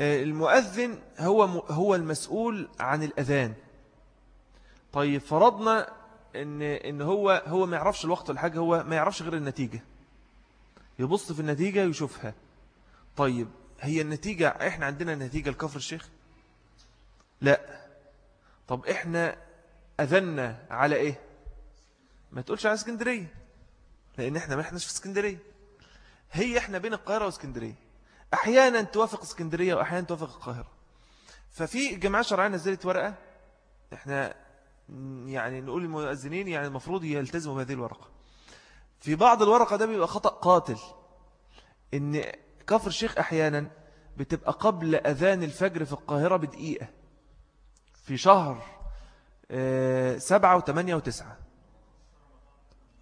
[SPEAKER 1] المؤذن هو هو المسؤول عن الأذان. طيب فرضنا إن, إن هو هو ما يعرفش الوقت ولا حاجة هو ما يعرفش غير النتيجة. يبص في النتيجة يشوفها. طيب هي النتيجة إحنا عندنا نتيجة لكفر الشيخ لا. طب إحنا أذنا على إيه؟ ما تقولش على اسكندرية لأن إحنا ما إحناش في اسكندرية. هي إحنا بين القاهرة واسكندرية. أحيانا توافق اسكندرية وأحيانا توافق القاهرة. ففي جماعة شرعية نزلت ورقة إحنا يعني نقول المؤذنين يعني المفروض يلتزموا بهذه الورقة. في بعض الورقة ده بيبقى خطأ قاتل إن كفر الشيخ أحيانا بتبقى قبل أذان الفجر في القاهرة بدقيقة في شهر آه، سبعة وثمانية وتسعة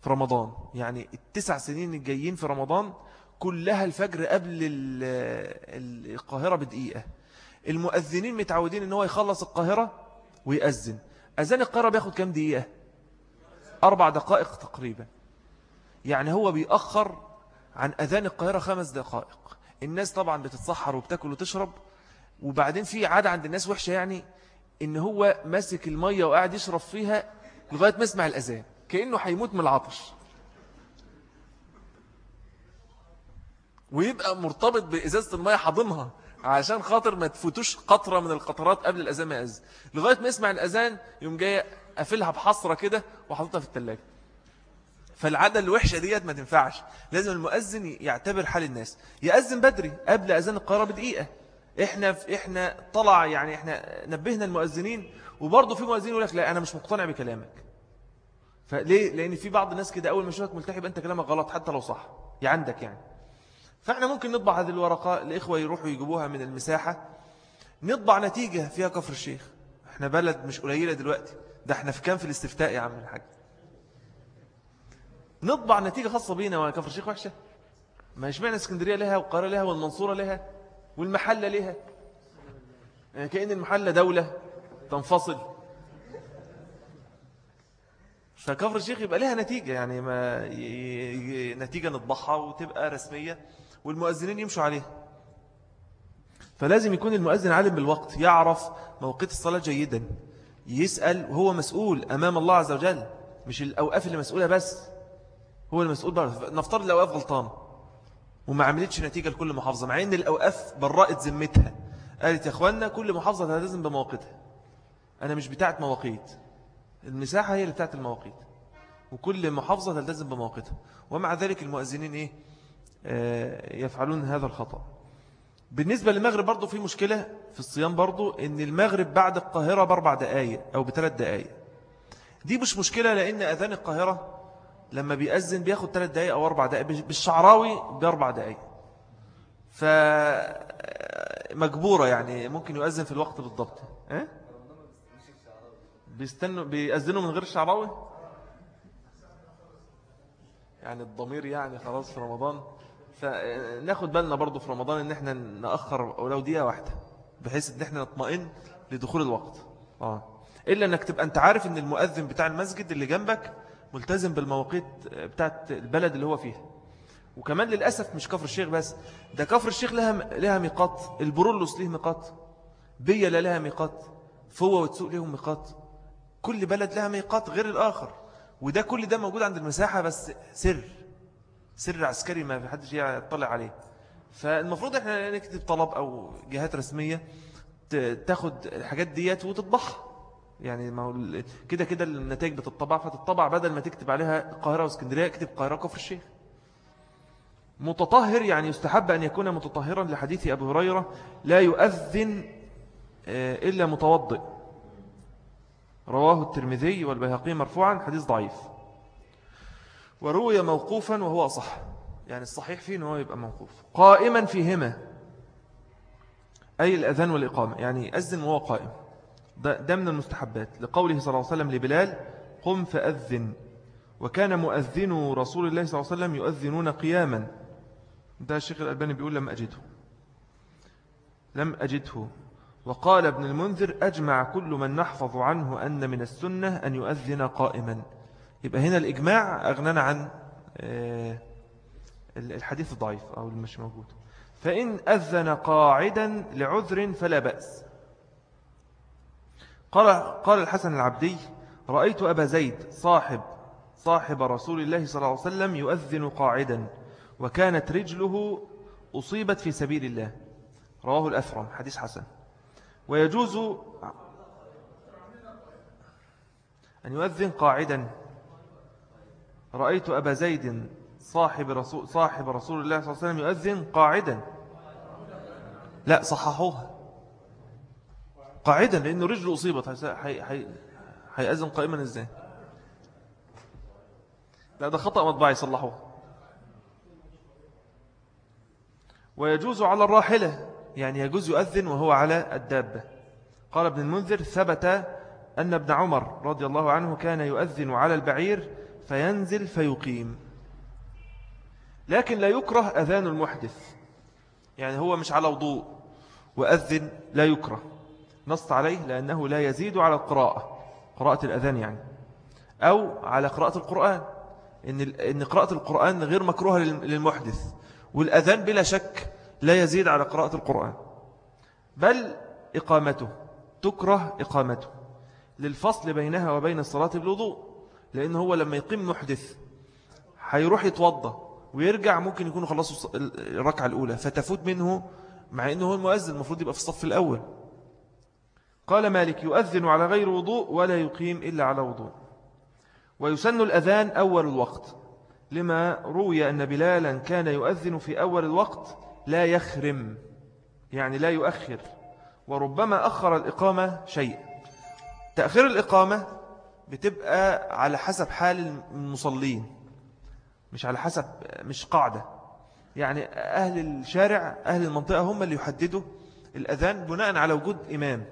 [SPEAKER 1] في رمضان. يعني التسع سنين الجايين في رمضان كلها الفجر قبل القاهرة بدقيقة. المؤذنين متعودين إن هو يخلص القاهرة ويأذن. أذان القاهرة بياخد كام دقيقة؟ أربع دقائق تقريبا. يعني هو بيأخر عن أذان القاهرة خمس دقائق. الناس طبعا بتتسحر وبتاكل وتشرب. وبعدين في عادة عند الناس وحشة يعني إن هو ماسك المية وقاعد يشرب فيها لغاية ما يسمع الأذان. كأنه هيموت من العطش. ويبقى مرتبط بإزازة المية حاضنها عشان خاطر ما تفوتوش قطرة من القطرات قبل الأذان ما يأذن لغاية ما يسمع الأذان يوم جاي قافلها بحصرة كده وحطها في التلاجة. فالعادة الوحشة ديت ما تنفعش. لازم المؤذن يعتبر حال الناس. يأذن بدري قبل أذان القاهرة بدقيقة. إحنا إحنا طلع يعني إحنا نبهنا المؤذنين وبرضه في مؤذنين يقول لك لا أنا مش مقتنع بكلامك. فليه؟ لأن في بعض الناس كده أول ما يشوفك ملتحي أنت كلامك غلط حتى لو صح. يا عندك يعني. فاحنا ممكن نطبع هذه الورقة الإخوة يروحوا يجيبوها من المساحة. نطبع نتيجة فيها كفر الشيخ. إحنا بلد مش قليلة دلوقتي. ده إحنا في كام في الاستفتاء يا عم الحاج؟ نطبع نتيجة خاصة بينا وكفر الشيخ وحشة. ما اشمعنى اسكندرية لها والقاهرة لها والمنصورة لها والمحلة لها يعني كأن المحلة دولة تنفصل. فكفر الشيخ يبقى لها نتيجة يعني ما ي... ي... نتيجة نطبعها وتبقى رسمية. والمؤذنين يمشوا عليها فلازم يكون المؤذن عالم بالوقت يعرف موقت الصلاة جيدا يسأل وهو مسؤول أمام الله عز وجل مش الأوقاف اللي مسؤولة بس هو المسؤول بقى نفترض الأوقاف غلطان وما عملتش نتيجة لكل محافظة مع أن الأوقاف برأت ذمتها. قالت يا أخوانا كل محافظة تلتزم بمواقتها. أنا مش بتاعت مواقيت. المساحة هي اللي بتاعت المواقيت. وكل محافظة تلتزم بمواقتها. ومع ذلك المؤذنين إيه؟ يفعلون هذا الخطأ. بالنسبة للمغرب برضو في مشكلة في الصيام برضو إن المغرب بعد القاهرة بأربع دقايق أو بثلاث دقايق. دي مش مشكلة لأن أذان القاهرة لما بيأذن بياخد ثلاث دقايق أو أربع دقايق بالشعراوي بأربع دقايق. فمجبورة يعني ممكن يؤذن في الوقت بالضبط. آه؟ بيستنوا بيأذنوا من غير الشعراوي؟ يعني الضمير يعني خلاص في رمضان. فناخد بالنا برضو في رمضان إن إحنا نأخر ولو دقيقة واحدة بحيث إن إحنا نطمئن لدخول الوقت. آه. إلا إنك تبقى أنت عارف إن المؤذن بتاع المسجد اللي جنبك ملتزم بالمواقيت بتاعت البلد اللي هو فيها. وكمان للأسف مش كفر الشيخ بس ده كفر الشيخ لها لها ميقات. البرولوس له ميقات. بيلا لها ميقات. فوة وتسوق لهم ميقات. كل بلد لها ميقات غير الآخر. وده كل ده موجود عند المساحة بس سر. سر عسكري ما حدش يطلع عليه. فالمفروض إحنا نكتب طلب أو جهات رسمية تاخد الحاجات ديت وتطبعها. يعني ما هو كده كده النتائج بتطبع فتطبع بدل ما تكتب عليها القاهرة واسكندرية اكتب القاهرة كفر الشيخ. متطهر يعني يستحب أن يكون متطهرا لحديث أبو هريرة لا يؤذن آه، إلا متوضئ. رواه الترمذي والبيهقي مرفوعا حديث ضعيف. وروي موقوفا وهو أصح يعني الصحيح فيه أنه يبقى موقوف. قائما فيهما. أي الأذان والإقامة. يعني أذن وهو قائم. ده من المستحبات. لقوله صلى الله عليه وسلم لبلال قم فأذن. وكان مؤذن رسول الله صلى الله عليه وسلم يؤذنون قياما. ده الشيخ الألباني بيقول لم أجده. لم أجده. وقال ابن المنذر أجمع كل من نحفظ عنه أن من السنة أن يؤذن قائما. يبقى هنا الإجماع أغنانا عن آه، الحديث الضعيف أو المش موجود. فإن أذن قاعدا لعذر فلا بأس. قال, قال الحسن العبدي رأيت أبا زيد صاحب صاحب رسول الله صلى الله عليه وسلم يؤذن قاعدا وكانت رجله أصيبت في سبيل الله. رواه الأثرم حديث حسن. ويجوز أن يؤذن قاعدا رأيت أبا زيد صاحب رسول, صاحب رسول الله صلى الله عليه وسلم يؤذن قاعدا. لا صححوها. قاعدا لأنه رجله أصيبت. هيأذن قائما إزاي؟ لا ده خطأ مطبعي صلحوه ويجوز على الراحلة يعني يجوز يؤذن وهو على الدابة. قال ابن المنذر ثبت أن ابن عمر رضي الله عنه كان يؤذن على البعير فينزل فيقيم. لكن لا يكره أذان المحدث. يعني هو مش على وضوء. وأذن لا يكره. نص عليه لأنه لا يزيد على القراءة. قراءة الأذان يعني. أو على قراءة القرآن. إن إن قراءة القرآن غير مكروهة للمحدث. والأذان بلا شك لا يزيد على قراءة القرآن. بل إقامته. تكره إقامته. للفصل بينها وبين الصلاة بالوضوء. لأن هو لما يقيم محدث هيروح يتوضى ويرجع ممكن يكون خلصوا الركعة الأولى فتفوت منه مع أنه هو المؤذن المفروض يبقى في الصف الأول. قال مالك يؤذن على غير وضوء ولا يقيم إلا على وضوء. ويسن الأذان أول الوقت لما روي أن بلالا كان يؤذن في أول الوقت لا يخرم يعني لا يؤخر وربما أخر الإقامة شيء. تأخير الإقامة بتبقى على حسب حال المصلين مش على حسب مش قاعدة. يعني أهل الشارع أهل المنطقة هم اللي يحددوا الأذان بناء على وجود إمام.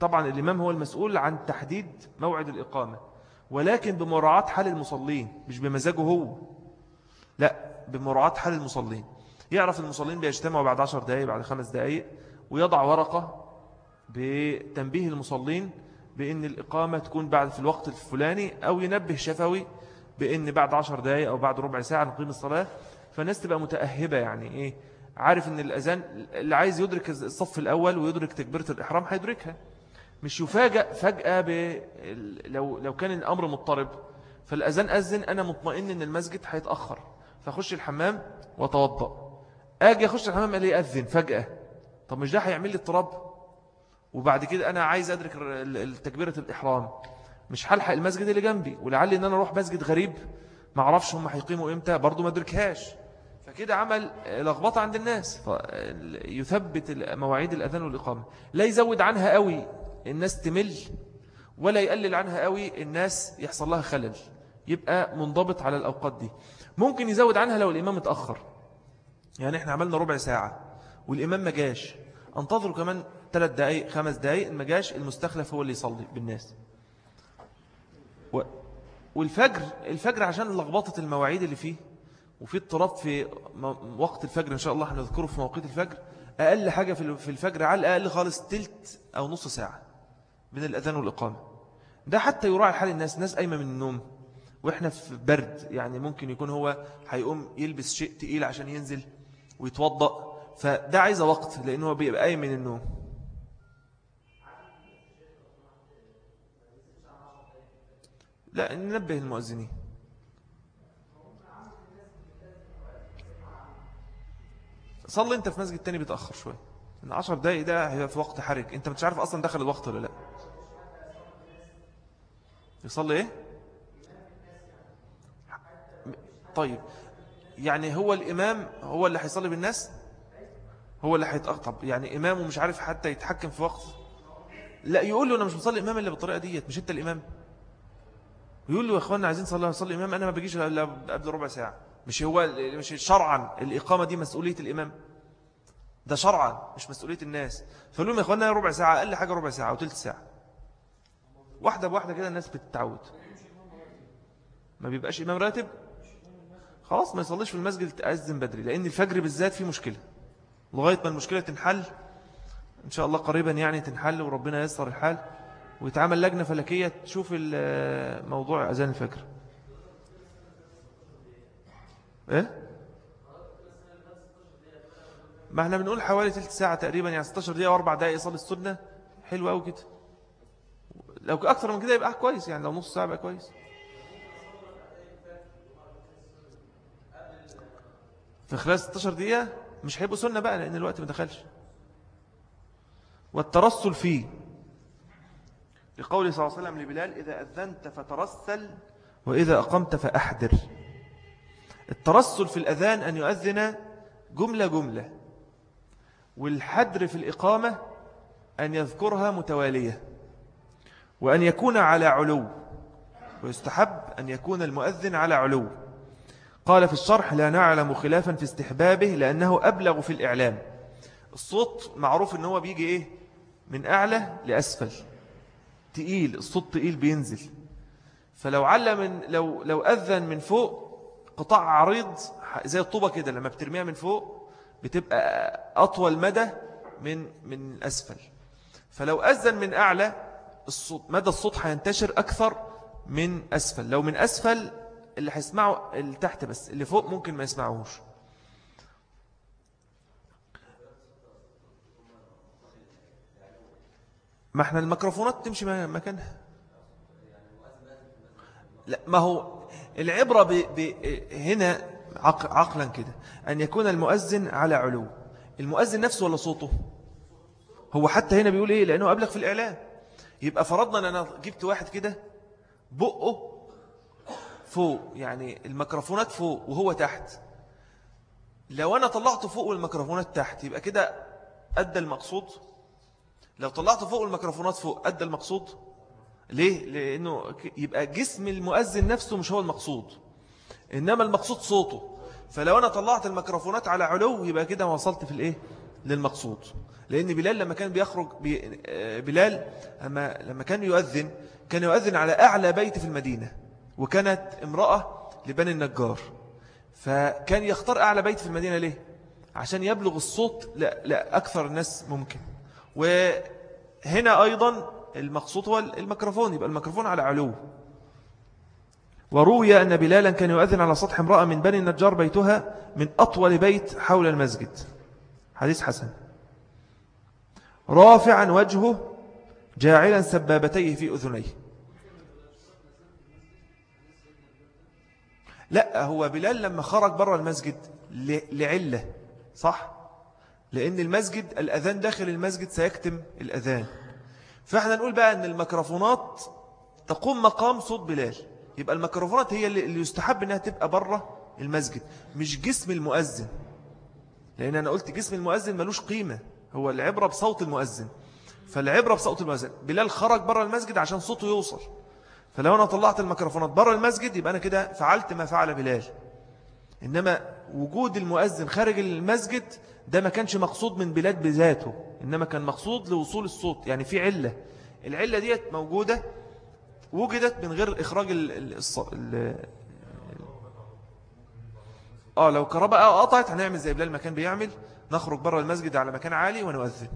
[SPEAKER 1] طبعا الإمام هو المسؤول عن تحديد موعد الإقامة ولكن بمراعاة حال المصلين مش بمزاجه هو. لا بمراعاة حال المصلين. يعرف المصلين بيجتمعوا بعد عشر دقائق بعد خمس دقائق ويضع ورقة بتنبيه المصلين بأن الإقامة تكون بعد في الوقت الفلاني أو ينبه شفوي بأن بعد عشر دقائق أو بعد ربع ساعة نقيم الصلاة. فالناس تبقى متأهبة يعني إيه عارف أن الأذان اللي عايز يدرك الصف الأول ويدرك تكبيرة الإحرام هيدركها. مش يفاجأ فجأة. لو, لو كان الأمر مضطرب فالأذان أذن أنا مطمئن أن المسجد هيتأخر. فأخش الحمام وتوضأ أجي أخش الحمام اللي يأذن فجأة. طب مش ده هيعمل لي اضطراب؟ وبعد كده أنا عايز أدرك تكبيرة الإحرام. مش هلحق المسجد اللي جنبي ولعلي أن أنا أروح مسجد غريب. ما أعرفش هم هيقيموا إمتى برضو ما أدركهاش. فكده عمل لخبطة عند الناس. يثبت مواعيد الأذان والإقامة. لا يزود عنها قوي الناس تمل ولا يقلل عنها قوي الناس يحصل لها خلل. يبقى منضبط على الأوقات دي. ممكن يزود عنها لو الإمام اتأخر. يعني إحنا عملنا ربع ساعة والإمام ما جاش. انتظروا كمان ثلاث دقايق خمس دقايق ما جاش المستخلف هو اللي يصلي بالناس. و... والفجر الفجر عشان لخبطة المواعيد اللي فيه وفي اضطراب في وقت الفجر إن شاء الله هنذكره في موقيت الفجر. أقل حاجة في الفجر على الأقل خالص تلت أو نص ساعة من الأذان والإقامة. ده حتى يراعي حال الناس الناس قايمة من النوم. وإحنا في برد يعني ممكن يكون هو هيقوم يلبس شيء تقيل عشان ينزل ويتوضأ. فده عايزة وقت لأنه بيبقى قايم من النوم. لا ننبه المؤذنين. صلي انت في مسجد تاني بيتأخر شوية. إن عشر دقايق ده هي في وقت حرج. انت مش عارف أصلا دخل الوقت ولا لا. يصلي إيه؟ طيب يعني هو الإمام هو اللي هيصلي بالناس؟ هو اللي هيتأخطب يعني إمامه مش عارف حتى يتحكم في وقت؟ لا يقول له أنا مش بصلي إمام الا بالطريقة ديت مش أنت الإمام؟ يقول له يا إخوانا عايزين نصلي نصلي إمام أنا ما بجيش إلا قبل ربع ساعة. مش هو مش شرعا الإقامة دي مسؤولية الإمام. ده شرعا مش مسؤولية الناس. فقالوا لهم يا أخوانا ربع ساعة أقل حاجة ربع ساعة أو تلت ساعة. واحدة بواحدة كده الناس بتتعود. ما بيبقاش إمام راتب؟ خلاص ما يصليش في المسجد تأذن بدري لأن الفجر بالذات فيه مشكلة. لغاية ما المشكلة تنحل إن شاء الله قريبا يعني تنحل وربنا يسر الحال. ويتعمل لجنة فلكية تشوف موضوع أذان الفجر. إيه؟ ما إحنا بنقول حوالي ثلث ساعة تقريبا يعني 16 دقيقة وأربع دقائق يصلي السنة. حلو قوي كده. لو أكثر من كده يبقى كويس يعني لو نص ساعة يبقى كويس. في خلال 16 دقيقة مش هيبقوا سنة بقى لأن الوقت ما دخلش. والترسل فيه. لقول صلى الله عليه وسلم لبلال إذا أذنت فترسل وإذا أقمت فأحدر الترسل في الأذان أن يؤذن جملة جملة والحدر في الإقامة أن يذكرها متوالية وأن يكون على علو ويستحب أن يكون المؤذن على علو. قال في الشرح لا نعلم خلافا في استحبابه لأنه أبلغ في الإعلام. الصوت معروف أنه بيجي إيه؟ من أعلى لأسفل. تقيل الصوت تقيل بينزل. فلو علم لو لو أذن من فوق قطاع عريض زي الطوبة كده لما بترميها من فوق بتبقى أطول مدى من من أسفل فلو أذن من أعلى الصوت مدى الصوت هينتشر أكثر من أسفل. لو من أسفل اللي هيسمعوا اللي تحت بس اللي فوق ممكن ما يسمعوهوش ما إحنا الميكروفونات تمشي مكانها. لا ما هو العبرة ب... ب... هنا عقلا كده. أن يكون المؤذن على علو. المؤذن نفسه ولا صوته؟ هو حتى هنا بيقول إيه؟ لأنه أبلغ في الإعلام يبقى فرضنا أن أنا جبت واحد كده بقه فوق يعني الميكروفونات فوق وهو تحت. لو أنا طلعته فوق والميكروفونات تحت يبقى كده أدى المقصود؟ لو طلعته فوق والميكروفونات فوق أدى المقصود ليه؟ لأنه يبقى جسم المؤذن نفسه مش هو المقصود إنما المقصود صوته فلو أنا طلعت الميكروفونات على علو يبقى كده وصلت في الإيه؟ للمقصود لأن بلال لما كان بيخرج بي بلال لما, لما كان يؤذن كان يؤذن على أعلى بيت في المدينة وكانت امرأة لبني النجار فكان يختار أعلى بيت في المدينة ليه؟ عشان يبلغ الصوت لا, لا أكثر الناس ممكن وهنا أيضا المقصود هو الميكروفون يبقى الميكروفون على علو. وروي أن بلالا كان يؤذن على سطح امرأة من بني النجار بيتها من أطول بيت حول المسجد. حديث حسن. رافعا وجهه جاعلا سبابتيه في أذنيه. لا هو بلال لما خرج بره المسجد لعلة صح؟ لأن المسجد الأذان داخل المسجد سيكتم الأذان. فإحنا نقول بقى أن الميكروفونات تقوم مقام صوت بلال. يبقى الميكروفونات هي اللي يستحب أنها تبقى بره المسجد مش جسم المؤذن. لأن أنا قلت جسم المؤذن ملوش قيمة هو العبرة بصوت المؤذن. فالعبرة بصوت المؤذن بلال خرج بره المسجد عشان صوته يوصل. فلو أنا طلعت الميكروفونات بره المسجد يبقى أنا كده فعلت ما فعل بلال. إنما وجود المؤذن خارج المسجد ده ما كانش مقصود من بلاد بذاته إنما كان مقصود لوصول الصوت يعني في علة. العلة ديت موجودة وجدت من غير إخراج ال ال آه لو كهرباء قطعت هنعمل زي بلال ما كان بيعمل نخرج بره المسجد على مكان عالي ونؤذن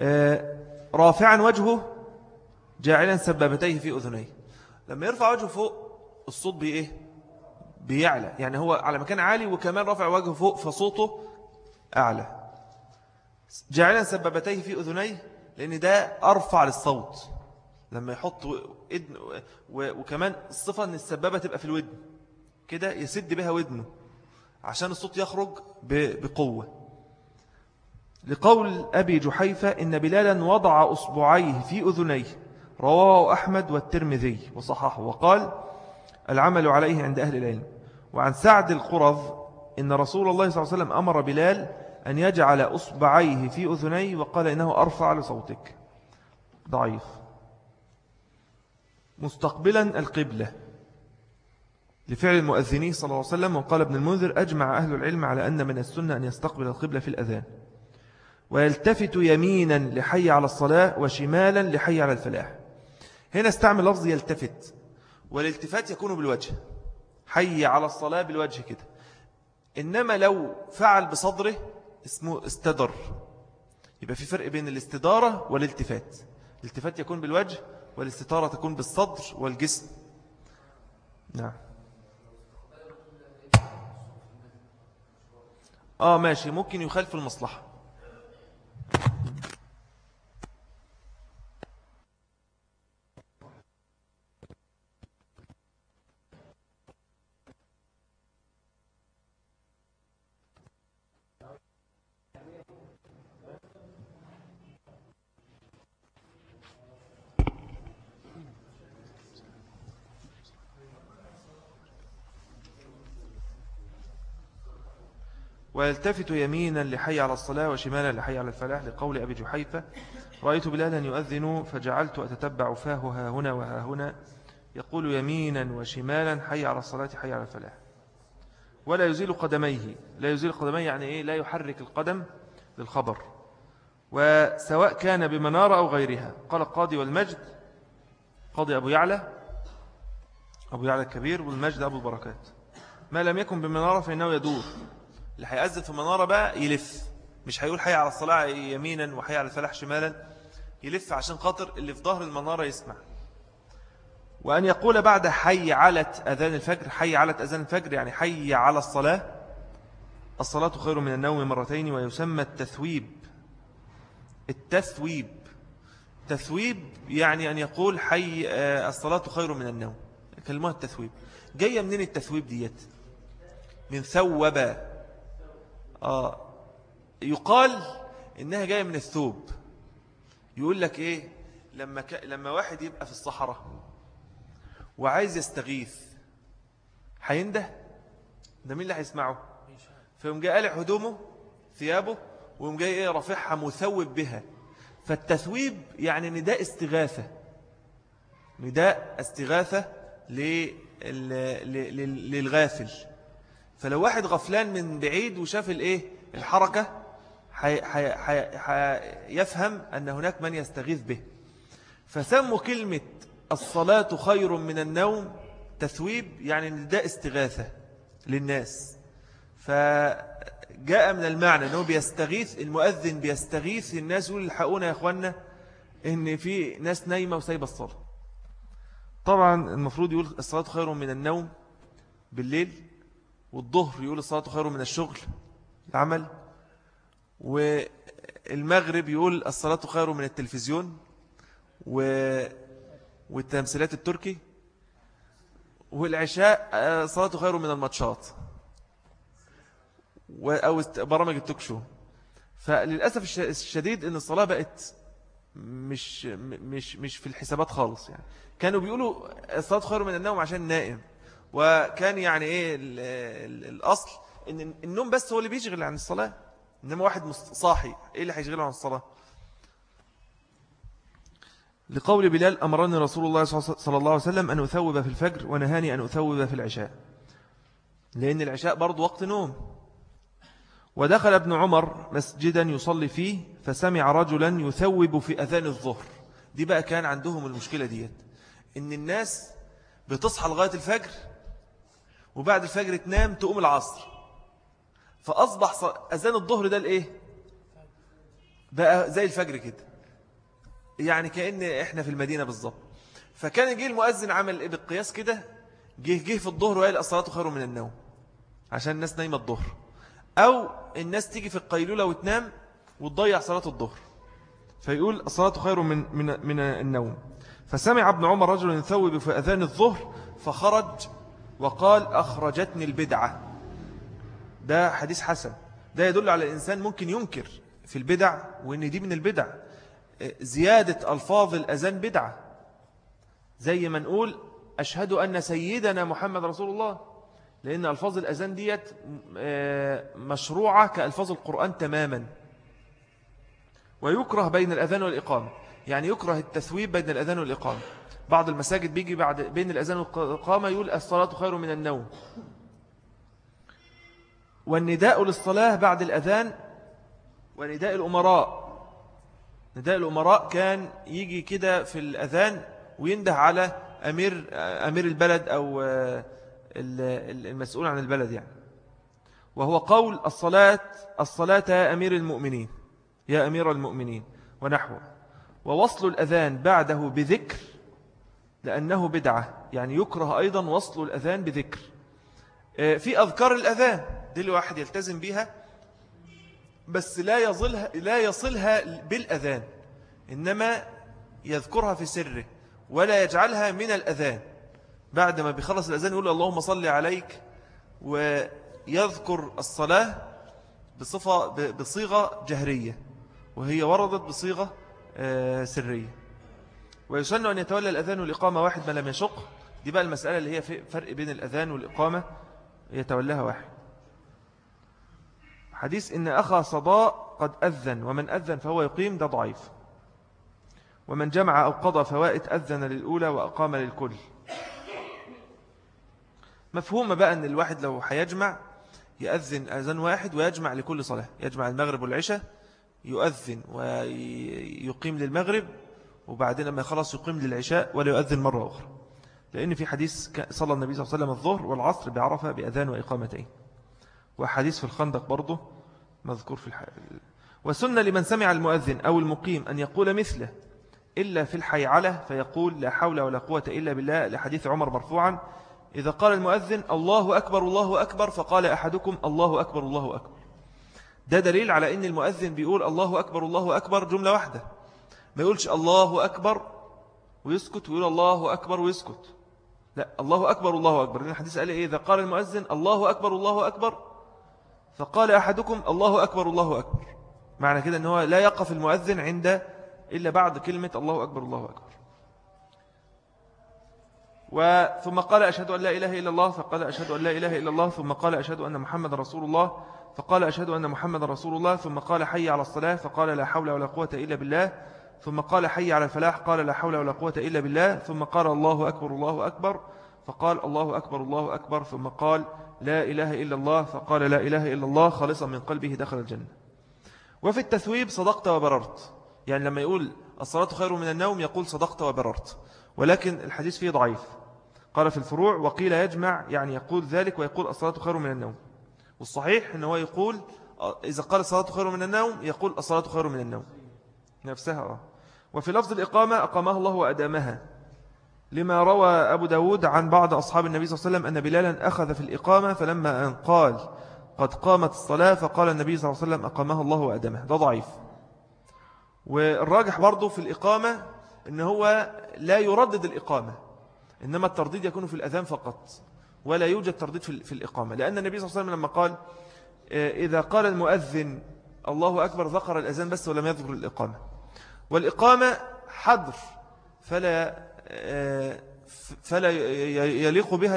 [SPEAKER 1] آه رافعا وجهه جاعلا سبابتيه في أذنيه. لما يرفع وجهه فوق الصوت بإيه بيعلى. يعني هو على مكان عالي وكمان رفع وجهه فوق فصوته أعلى. جاعلا سبابتيه في أذنيه لأن ده أرفع للصوت. لما يحط إدن وكمان الصفة أن السبابة تبقى في الودن. كده يسد بها ودنه عشان الصوت يخرج بقوة. لقول أبي جحيفة إن بلالا وضع أصبعيه في أذنيه. رواه أحمد والترمذي وصححه. وقال العمل عليه عند أهل العلم. وعن سعد القرظ إن رسول الله صلى الله عليه وسلم أمر بلال أن يجعل أصبعيه في أذنيه وقال إنه أرفع لصوتك. ضعيف. مستقبلا القبلة لفعل المؤذنين صلى الله عليه وسلم وقال ابن المنذر أجمع أهل العلم على أن من السنة أن يستقبل القبلة في الأذان. ويلتفت يمينا لحي على الصلاة وشمالا لحي على الفلاح. هنا استعمل لفظ يلتفت. والالتفات يكون بالوجه. حي على الصلاة بالوجه كده. إنما لو فعل بصدره اسمه استدر. يبقى في فرق بين الاستدارة والالتفات. الالتفات يكون بالوجه والاستطارة تكون بالصدر والجسم. نعم. آه ماشي. ممكن يخالف المصلحة. ويلتفت يمينا لحي على الصلاة وشمالا لحي على الفلاح لقول أبي جحيفة رأيت بلالا يؤذن فجعلت أتتبع فاه ها هنا وها هنا يقول يمينا وشمالا حي على الصلاة حي على الفلاح. ولا يزيل قدميه. لا يزيل قدميه يعني إيه؟ لا يحرك القدم للخبر. وسواء كان بمنارة أو غيرها. قال القاضي والمجد قاضي أبو يعلى أبو يعلى الكبير والمجد أبو البركات ما لم يكن بمنارة فإنه يدور. اللي هيأذن في منارة بقى يلف. مش هيقول حي على الصلاة يمينا وحي على الفلاح شمالا. يلف عشان خاطر اللي في ظهر المنارة يسمع. وأن يقول بعد حي على أذان الفجر حي على أذان الفجر يعني حي على الصلاة. الصلاة خير من النوم مرتين ويسمى التثويب. التثويب. تثويب يعني أن يقول حي آه، الصلاة خير من النوم. كلمة التثويب. جاية منين التثويب ديت؟ من ثوب. آه يقال إنها جاية من الثوب. يقول لك إيه؟ لما, ك... لما واحد يبقى في الصحراء وعايز يستغيث هينده؟ ده مين اللي هيسمعه؟ فيقوم جاي قالع هدومه ثيابه ويقوم جاي إيه؟ رافعها مثوب بها. فالتثويب يعني نداء استغاثة. نداء استغاثة للغافل. فلو واحد غفلان من بعيد وشاف الايه الحركة يفهم أن هناك من يستغيث به. فسموا كلمة الصلاة خير من النوم تثويب يعني نداء استغاثة للناس. فجاء من المعنى أنه بيستغيث المؤذن بيستغيث الناس يقول الحقونا يا أخوانا إن في ناس نايمة وسايبة الصلاة. طبعا المفروض يقول الصلاة خير من النوم بالليل والظهر يقول الصلاة خير من الشغل العمل. والمغرب يقول الصلاة خير من التلفزيون و... والتمثيلات التركي. والعشاء الصلاة خير من الماتشات أو برامج التوكشو فللأسف الشديد أن الصلاة بقت مش مش مش في الحسابات خالص يعني. كانوا بيقولوا الصلاة خير من النوم عشان نائم. وكان يعني إيه الأصل إن النوم بس هو اللي بيشغل عن الصلاة إنما واحد صاحي إيه اللي هيشغله عن الصلاة؟ لقول بلال أمرني رسول الله صلى الله عليه وسلم أن أثوب في الفجر ونهاني أن أثوب في العشاء. لأن العشاء برضو وقت نوم. ودخل ابن عمر مسجدا يصلي فيه فسمع رجلا يثوب في أذان الظهر. دي بقى كان عندهم المشكلة ديت. إن الناس بتصحى لغاية الفجر وبعد الفجر تنام تقوم العصر. فأصبح أذان الظهر ده الإيه بقى زي الفجر كده. يعني كأن إحنا في المدينة بالظبط. فكان يجي المؤذن عمل إيه بالقياس كده؟ جه جه في الظهر وقال الصلاة خير من النوم عشان الناس نايمة الظهر. أو الناس تيجي في القيلولة وتنام وتضيع صلاة الظهر. فيقول الصلاة خير من, من, من النوم. فسمع ابن عمر رجل يثوب في أذان الظهر فخرج وقال أخرجتني البدعة. ده حديث حسن. ده يدل على الإنسان ممكن ينكر في البدع وإن دي من البدع. زيادة ألفاظ الأذان بدعة. زي ما نقول أشهد أن سيدنا محمد رسول الله. لأن ألفاظ الأذان ديت آه، مشروعة كألفاظ القرآن تماما. ويكره بين الأذان والإقامة. يعني يكره التثويب بين الأذان والإقامة. بعض المساجد بيجي بعد بين الأذان والإقامة يقول الصلاة خير من النوم. والنداء للصلاة بعد الأذان ونداء الأمراء. نداء الأمراء كان يجي كده في الأذان وينده على أمير, أمير البلد أو المسؤول عن البلد يعني. وهو قول الصلاة الصلاة يا أمير المؤمنين يا أمير المؤمنين ونحوه. ووصل الأذان بعده بذكر لأنه بدعة. يعني يكره أيضا وصل الأذان بذكر. آه، في أذكار الأذان دي الواحد يلتزم بها بس لا يصلها, لا يصلها بالأذان إنما يذكرها في سره ولا يجعلها من الأذان. بعد ما بيخلص الأذان يقول اللهم صل عليك ويذكر الصلاة بصفة بصيغة جهرية وهي وردت بصيغة سرية. ويسن أن يتولى الأذان والإقامة واحد ما لم يشق. دي بقى المسألة اللي هي فرق بين الأذان والإقامة يتولاها واحد. حديث إن أخا صداء قد أذن ومن أذن فهو يقيم ده ضعيف. ومن جمع أو قضى فوائد أذن للأولى وأقام للكل. مفهوم بقى أن الواحد لو هيجمع يأذن أذان واحد ويجمع لكل صلاة. يجمع المغرب والعشاء يؤذن ويقيم للمغرب وبعدين لما يخلص يقيم للعشاء ولا يؤذن مرة أخرى. لأن في حديث صلى النبي صلى الله عليه وسلم الظهر والعصر بعرفة بأذان وإقامتين. وحديث في الخندق برضه مذكور في الحال وسنة لمن سمع المؤذن أو المقيم أن يقول مثله إلا في الحيعلة فيقول لا حول ولا قوة إلا بالله لحديث عمر مرفوعا إذا قال المؤذن الله أكبر الله أكبر فقال أحدكم الله أكبر الله أكبر. ده دليل على أن المؤذن بيقول الله أكبر الله أكبر جملة واحدة. ما يقولش الله أكبر ويسكت ويقول الله أكبر ويسكت. لا الله أكبر الله أكبر. لأن الحديث قال إيه؟ إذا قال المؤذن الله أكبر الله أكبر فقال أحدكم الله أكبر الله أكبر. معنى كده أنه لا يقف المؤذن عند إلا بعد كلمة الله أكبر الله أكبر. ثم قال أشهد أن لا إله إلا الله فقال أشهد أن لا إله إلا الله ثم قال أشهد أن محمد رسول الله فقال أشهد أن محمد رسول الله ثم قال حي على الصلاة فقال لا حول ولا قوة إلا بالله. ثم قال حي على الفلاح قال لا حول ولا قوة إلا بالله. ثم قال الله أكبر الله أكبر. فقال الله أكبر الله أكبر. ثم قال لا إله إلا الله فقال لا إله إلا الله خالصا من قلبه دخل الجنة. وفي التثويب صدقت وبررت. يعني لما يقول الصلاة خير من النوم يقول صدقت وبررت. ولكن الحديث فيه ضعيف. قال في الفروع وقيل يجمع يعني يقول ذلك ويقول الصلاة خير من النوم. والصحيح أنه هو يقول إذا قال الصلاة خير من النوم يقول الصلاة خير من النوم. نفسها آه. وفي لفظ الإقامة أقامها الله وأدامها. لما روى أبو داود عن بعض أصحاب النبي صلى الله عليه وسلم أن بلالا أخذ في الإقامة فلما أن قال قد قامت الصلاة فقال النبي صلى الله عليه وسلم أقامها الله وأدامها. ده ضعيف. والراجح برضو في الإقامة أن هو لا يردد الإقامة إنما الترديد يكون في الأذان فقط. ولا يوجد ترديد في الإقامة. لأن النبي صلى الله عليه وسلم لما قال آه، إذا قال المؤذن الله أكبر ذكر الأذان بس ولم يذكر الإقامة. والإقامة حضر فلا آه، فلا يليق بها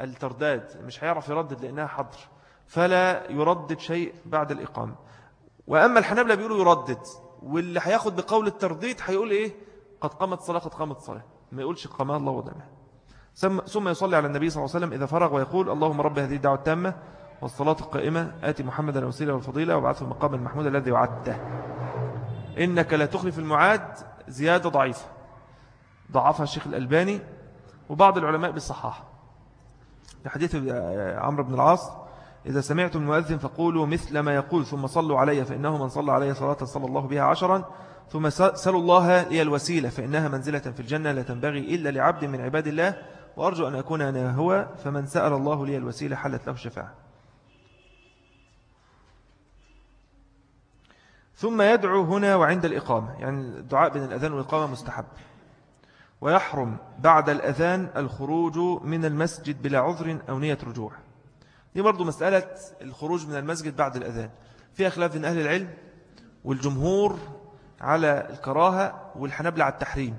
[SPEAKER 1] الترداد مش هيعرف يردد لأنها حضر فلا يردد شيء بعد الإقامة. وأما الحنابلة بيقولوا يردد واللي هياخد بقول الترديد هيقول إيه؟ قد قامت صلاة قد قامت صلاة ما يقولش قامها الله ودمه. ثم يصلي على النبي صلى الله عليه وسلم إذا فرغ ويقول اللهم رب هذه الدعوة التامة والصلاة القائمة آتي محمدا الوسيلة والفضيلة وابعثه المقام المحمود الذي وعدته. إنك لا تخلف المعاد زيادة ضعيفة. ضعفها الشيخ الألباني وبعض العلماء بالصحاح لحديث عمرو بن العاص إذا سمعتم المؤذن فقولوا مثل ما يقول ثم صلوا علي فإنه من صلى علي صلاة صلى الله بها عشرا ثم سلوا الله لي الوسيلة فإنها منزلة في الجنة لا تنبغي إلا لعبد من عباد الله وأرجو أن أكون أنا هو فمن سأل الله لي الوسيلة حلت له الشفاعة ثم يدعو هنا وعند الإقامة يعني الدعاء بين الأذان والإقامة مستحب. ويحرم بعد الأذان الخروج من المسجد بلا عذر أو نية رجوع. دي برضو مسألة الخروج من المسجد بعد الأذان. فيها خلاف من أهل العلم والجمهور على الكراهة والحنبل على التحريم.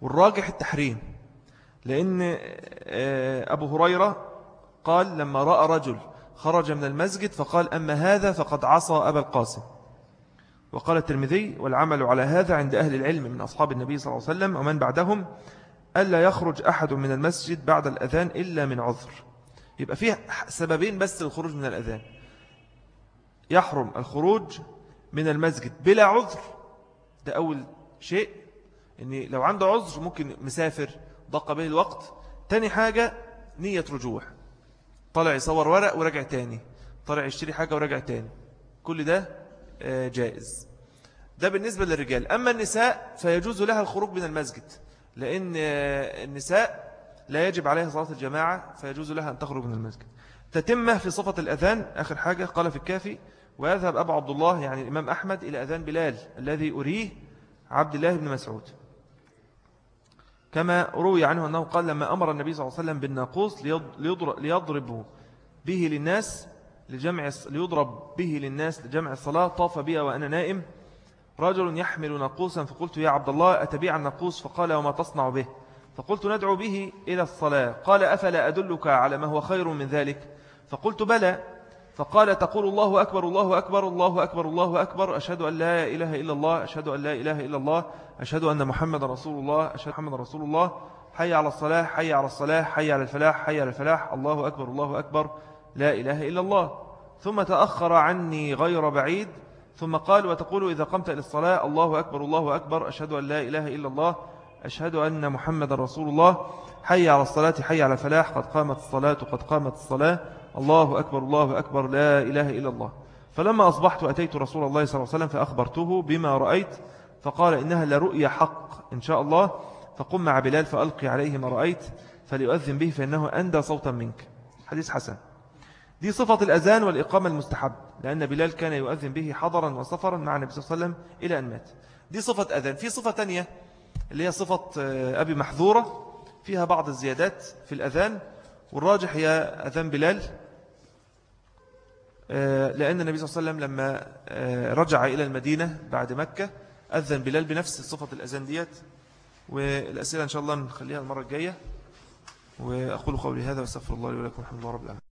[SPEAKER 1] والراجح التحريم. لأن آه، أبو هريرة قال لما رأى رجل خرج من المسجد فقال أما هذا فقد عصى أبا القاسم. وقال الترمذي والعمل على هذا عند أهل العلم من أصحاب النبي صلى الله عليه وسلم ومن بعدهم ألا يخرج أحد من المسجد بعد الأذان إلا من عذر. يبقى فيه سببين بس للخروج من الأذان. يحرم الخروج من المسجد بلا عذر. ده أول شيء. إن لو عنده عذر ممكن مسافر ضق به الوقت. تاني حاجة نية رجوع. طلع يصور ورق ورجع تاني. طلع يشتري حاجة ورجع تاني. كل ده آه، جائز. ده بالنسبة للرجال. أما النساء فيجوز لها الخروج من المسجد لأن آه، النساء لا يجب عليها صلاة الجماعة فيجوز لها أن تخرج من المسجد. تتمة في صفة الأذان. آخر حاجة قال في الكافي ويذهب أبو عبد الله يعني الإمام أحمد إلى أذان بلال الذي أريه عبد الله بن مسعود. كما روي عنه أنه قال لما أمر النبي صلى الله عليه وسلم بالناقوس ليضرب به للناس لجمع ليضرب به للناس لجمع الصلاة طاف بها وأنا نائم. رجل يحمل ناقوسا فقلت يا عبد الله أتبيع الناقوس؟ فقال وما تصنع به. فقلت ندعو به إلى الصلاة. قال أفلا أدلك على ما هو خير من ذلك؟ فقلت بلى. فقال تقول الله أكبر الله أكبر الله أكبر الله أكبر أشهد أن لا إله إلا الله أشهد أن لا إله إلا الله أشهد أن محمد رسول الله أشهد محمد رسول الله. حي على الصلاة حي على الصلاة حي على الفلاح حي على الفلاح. الله أكبر الله أكبر لا إله إلا الله. ثم تأخر عني غير بعيد. ثم قال وتقول إذا قمت إلى الصلاة الله أكبر الله أكبر أشهد أن لا إله إلا الله أشهد أن محمد رسول الله. حي على الصلاة حي على الفلاح. قد قامت الصلاة قد قامت الصلاة. الله أكبر الله أكبر لا إله إلا الله. فلما أصبحت أتيت رسول الله صلى الله عليه وسلم فأخبرته بما رأيت فقال إنها لرؤية حق إن شاء الله. فقم مع بلال فألقي عليه ما رأيت فليؤذن به فإنه أندى صوتا منك. حديث حسن. دي صفة الأذان والإقامة المستحب لأن بلال كان يؤذن به حضرا وسفرا مع النبي صلى الله عليه وسلم إلى أن مات. دي صفة أذان. في صفة تانية اللي هي صفة آه، أبي محذورة فيها بعض الزيادات في الأذان. والراجح هي أذان بلال لأن النبي صلى الله عليه وسلم لما آه، رجع إلى المدينة بعد مكة أذن بلال بنفس صفة الأذان ديت والأسئلة إن شاء الله نخليها المرة الجاية وأقول قولي هذا وأستغفر الله لي ولكم الحمد لله رب العالمين.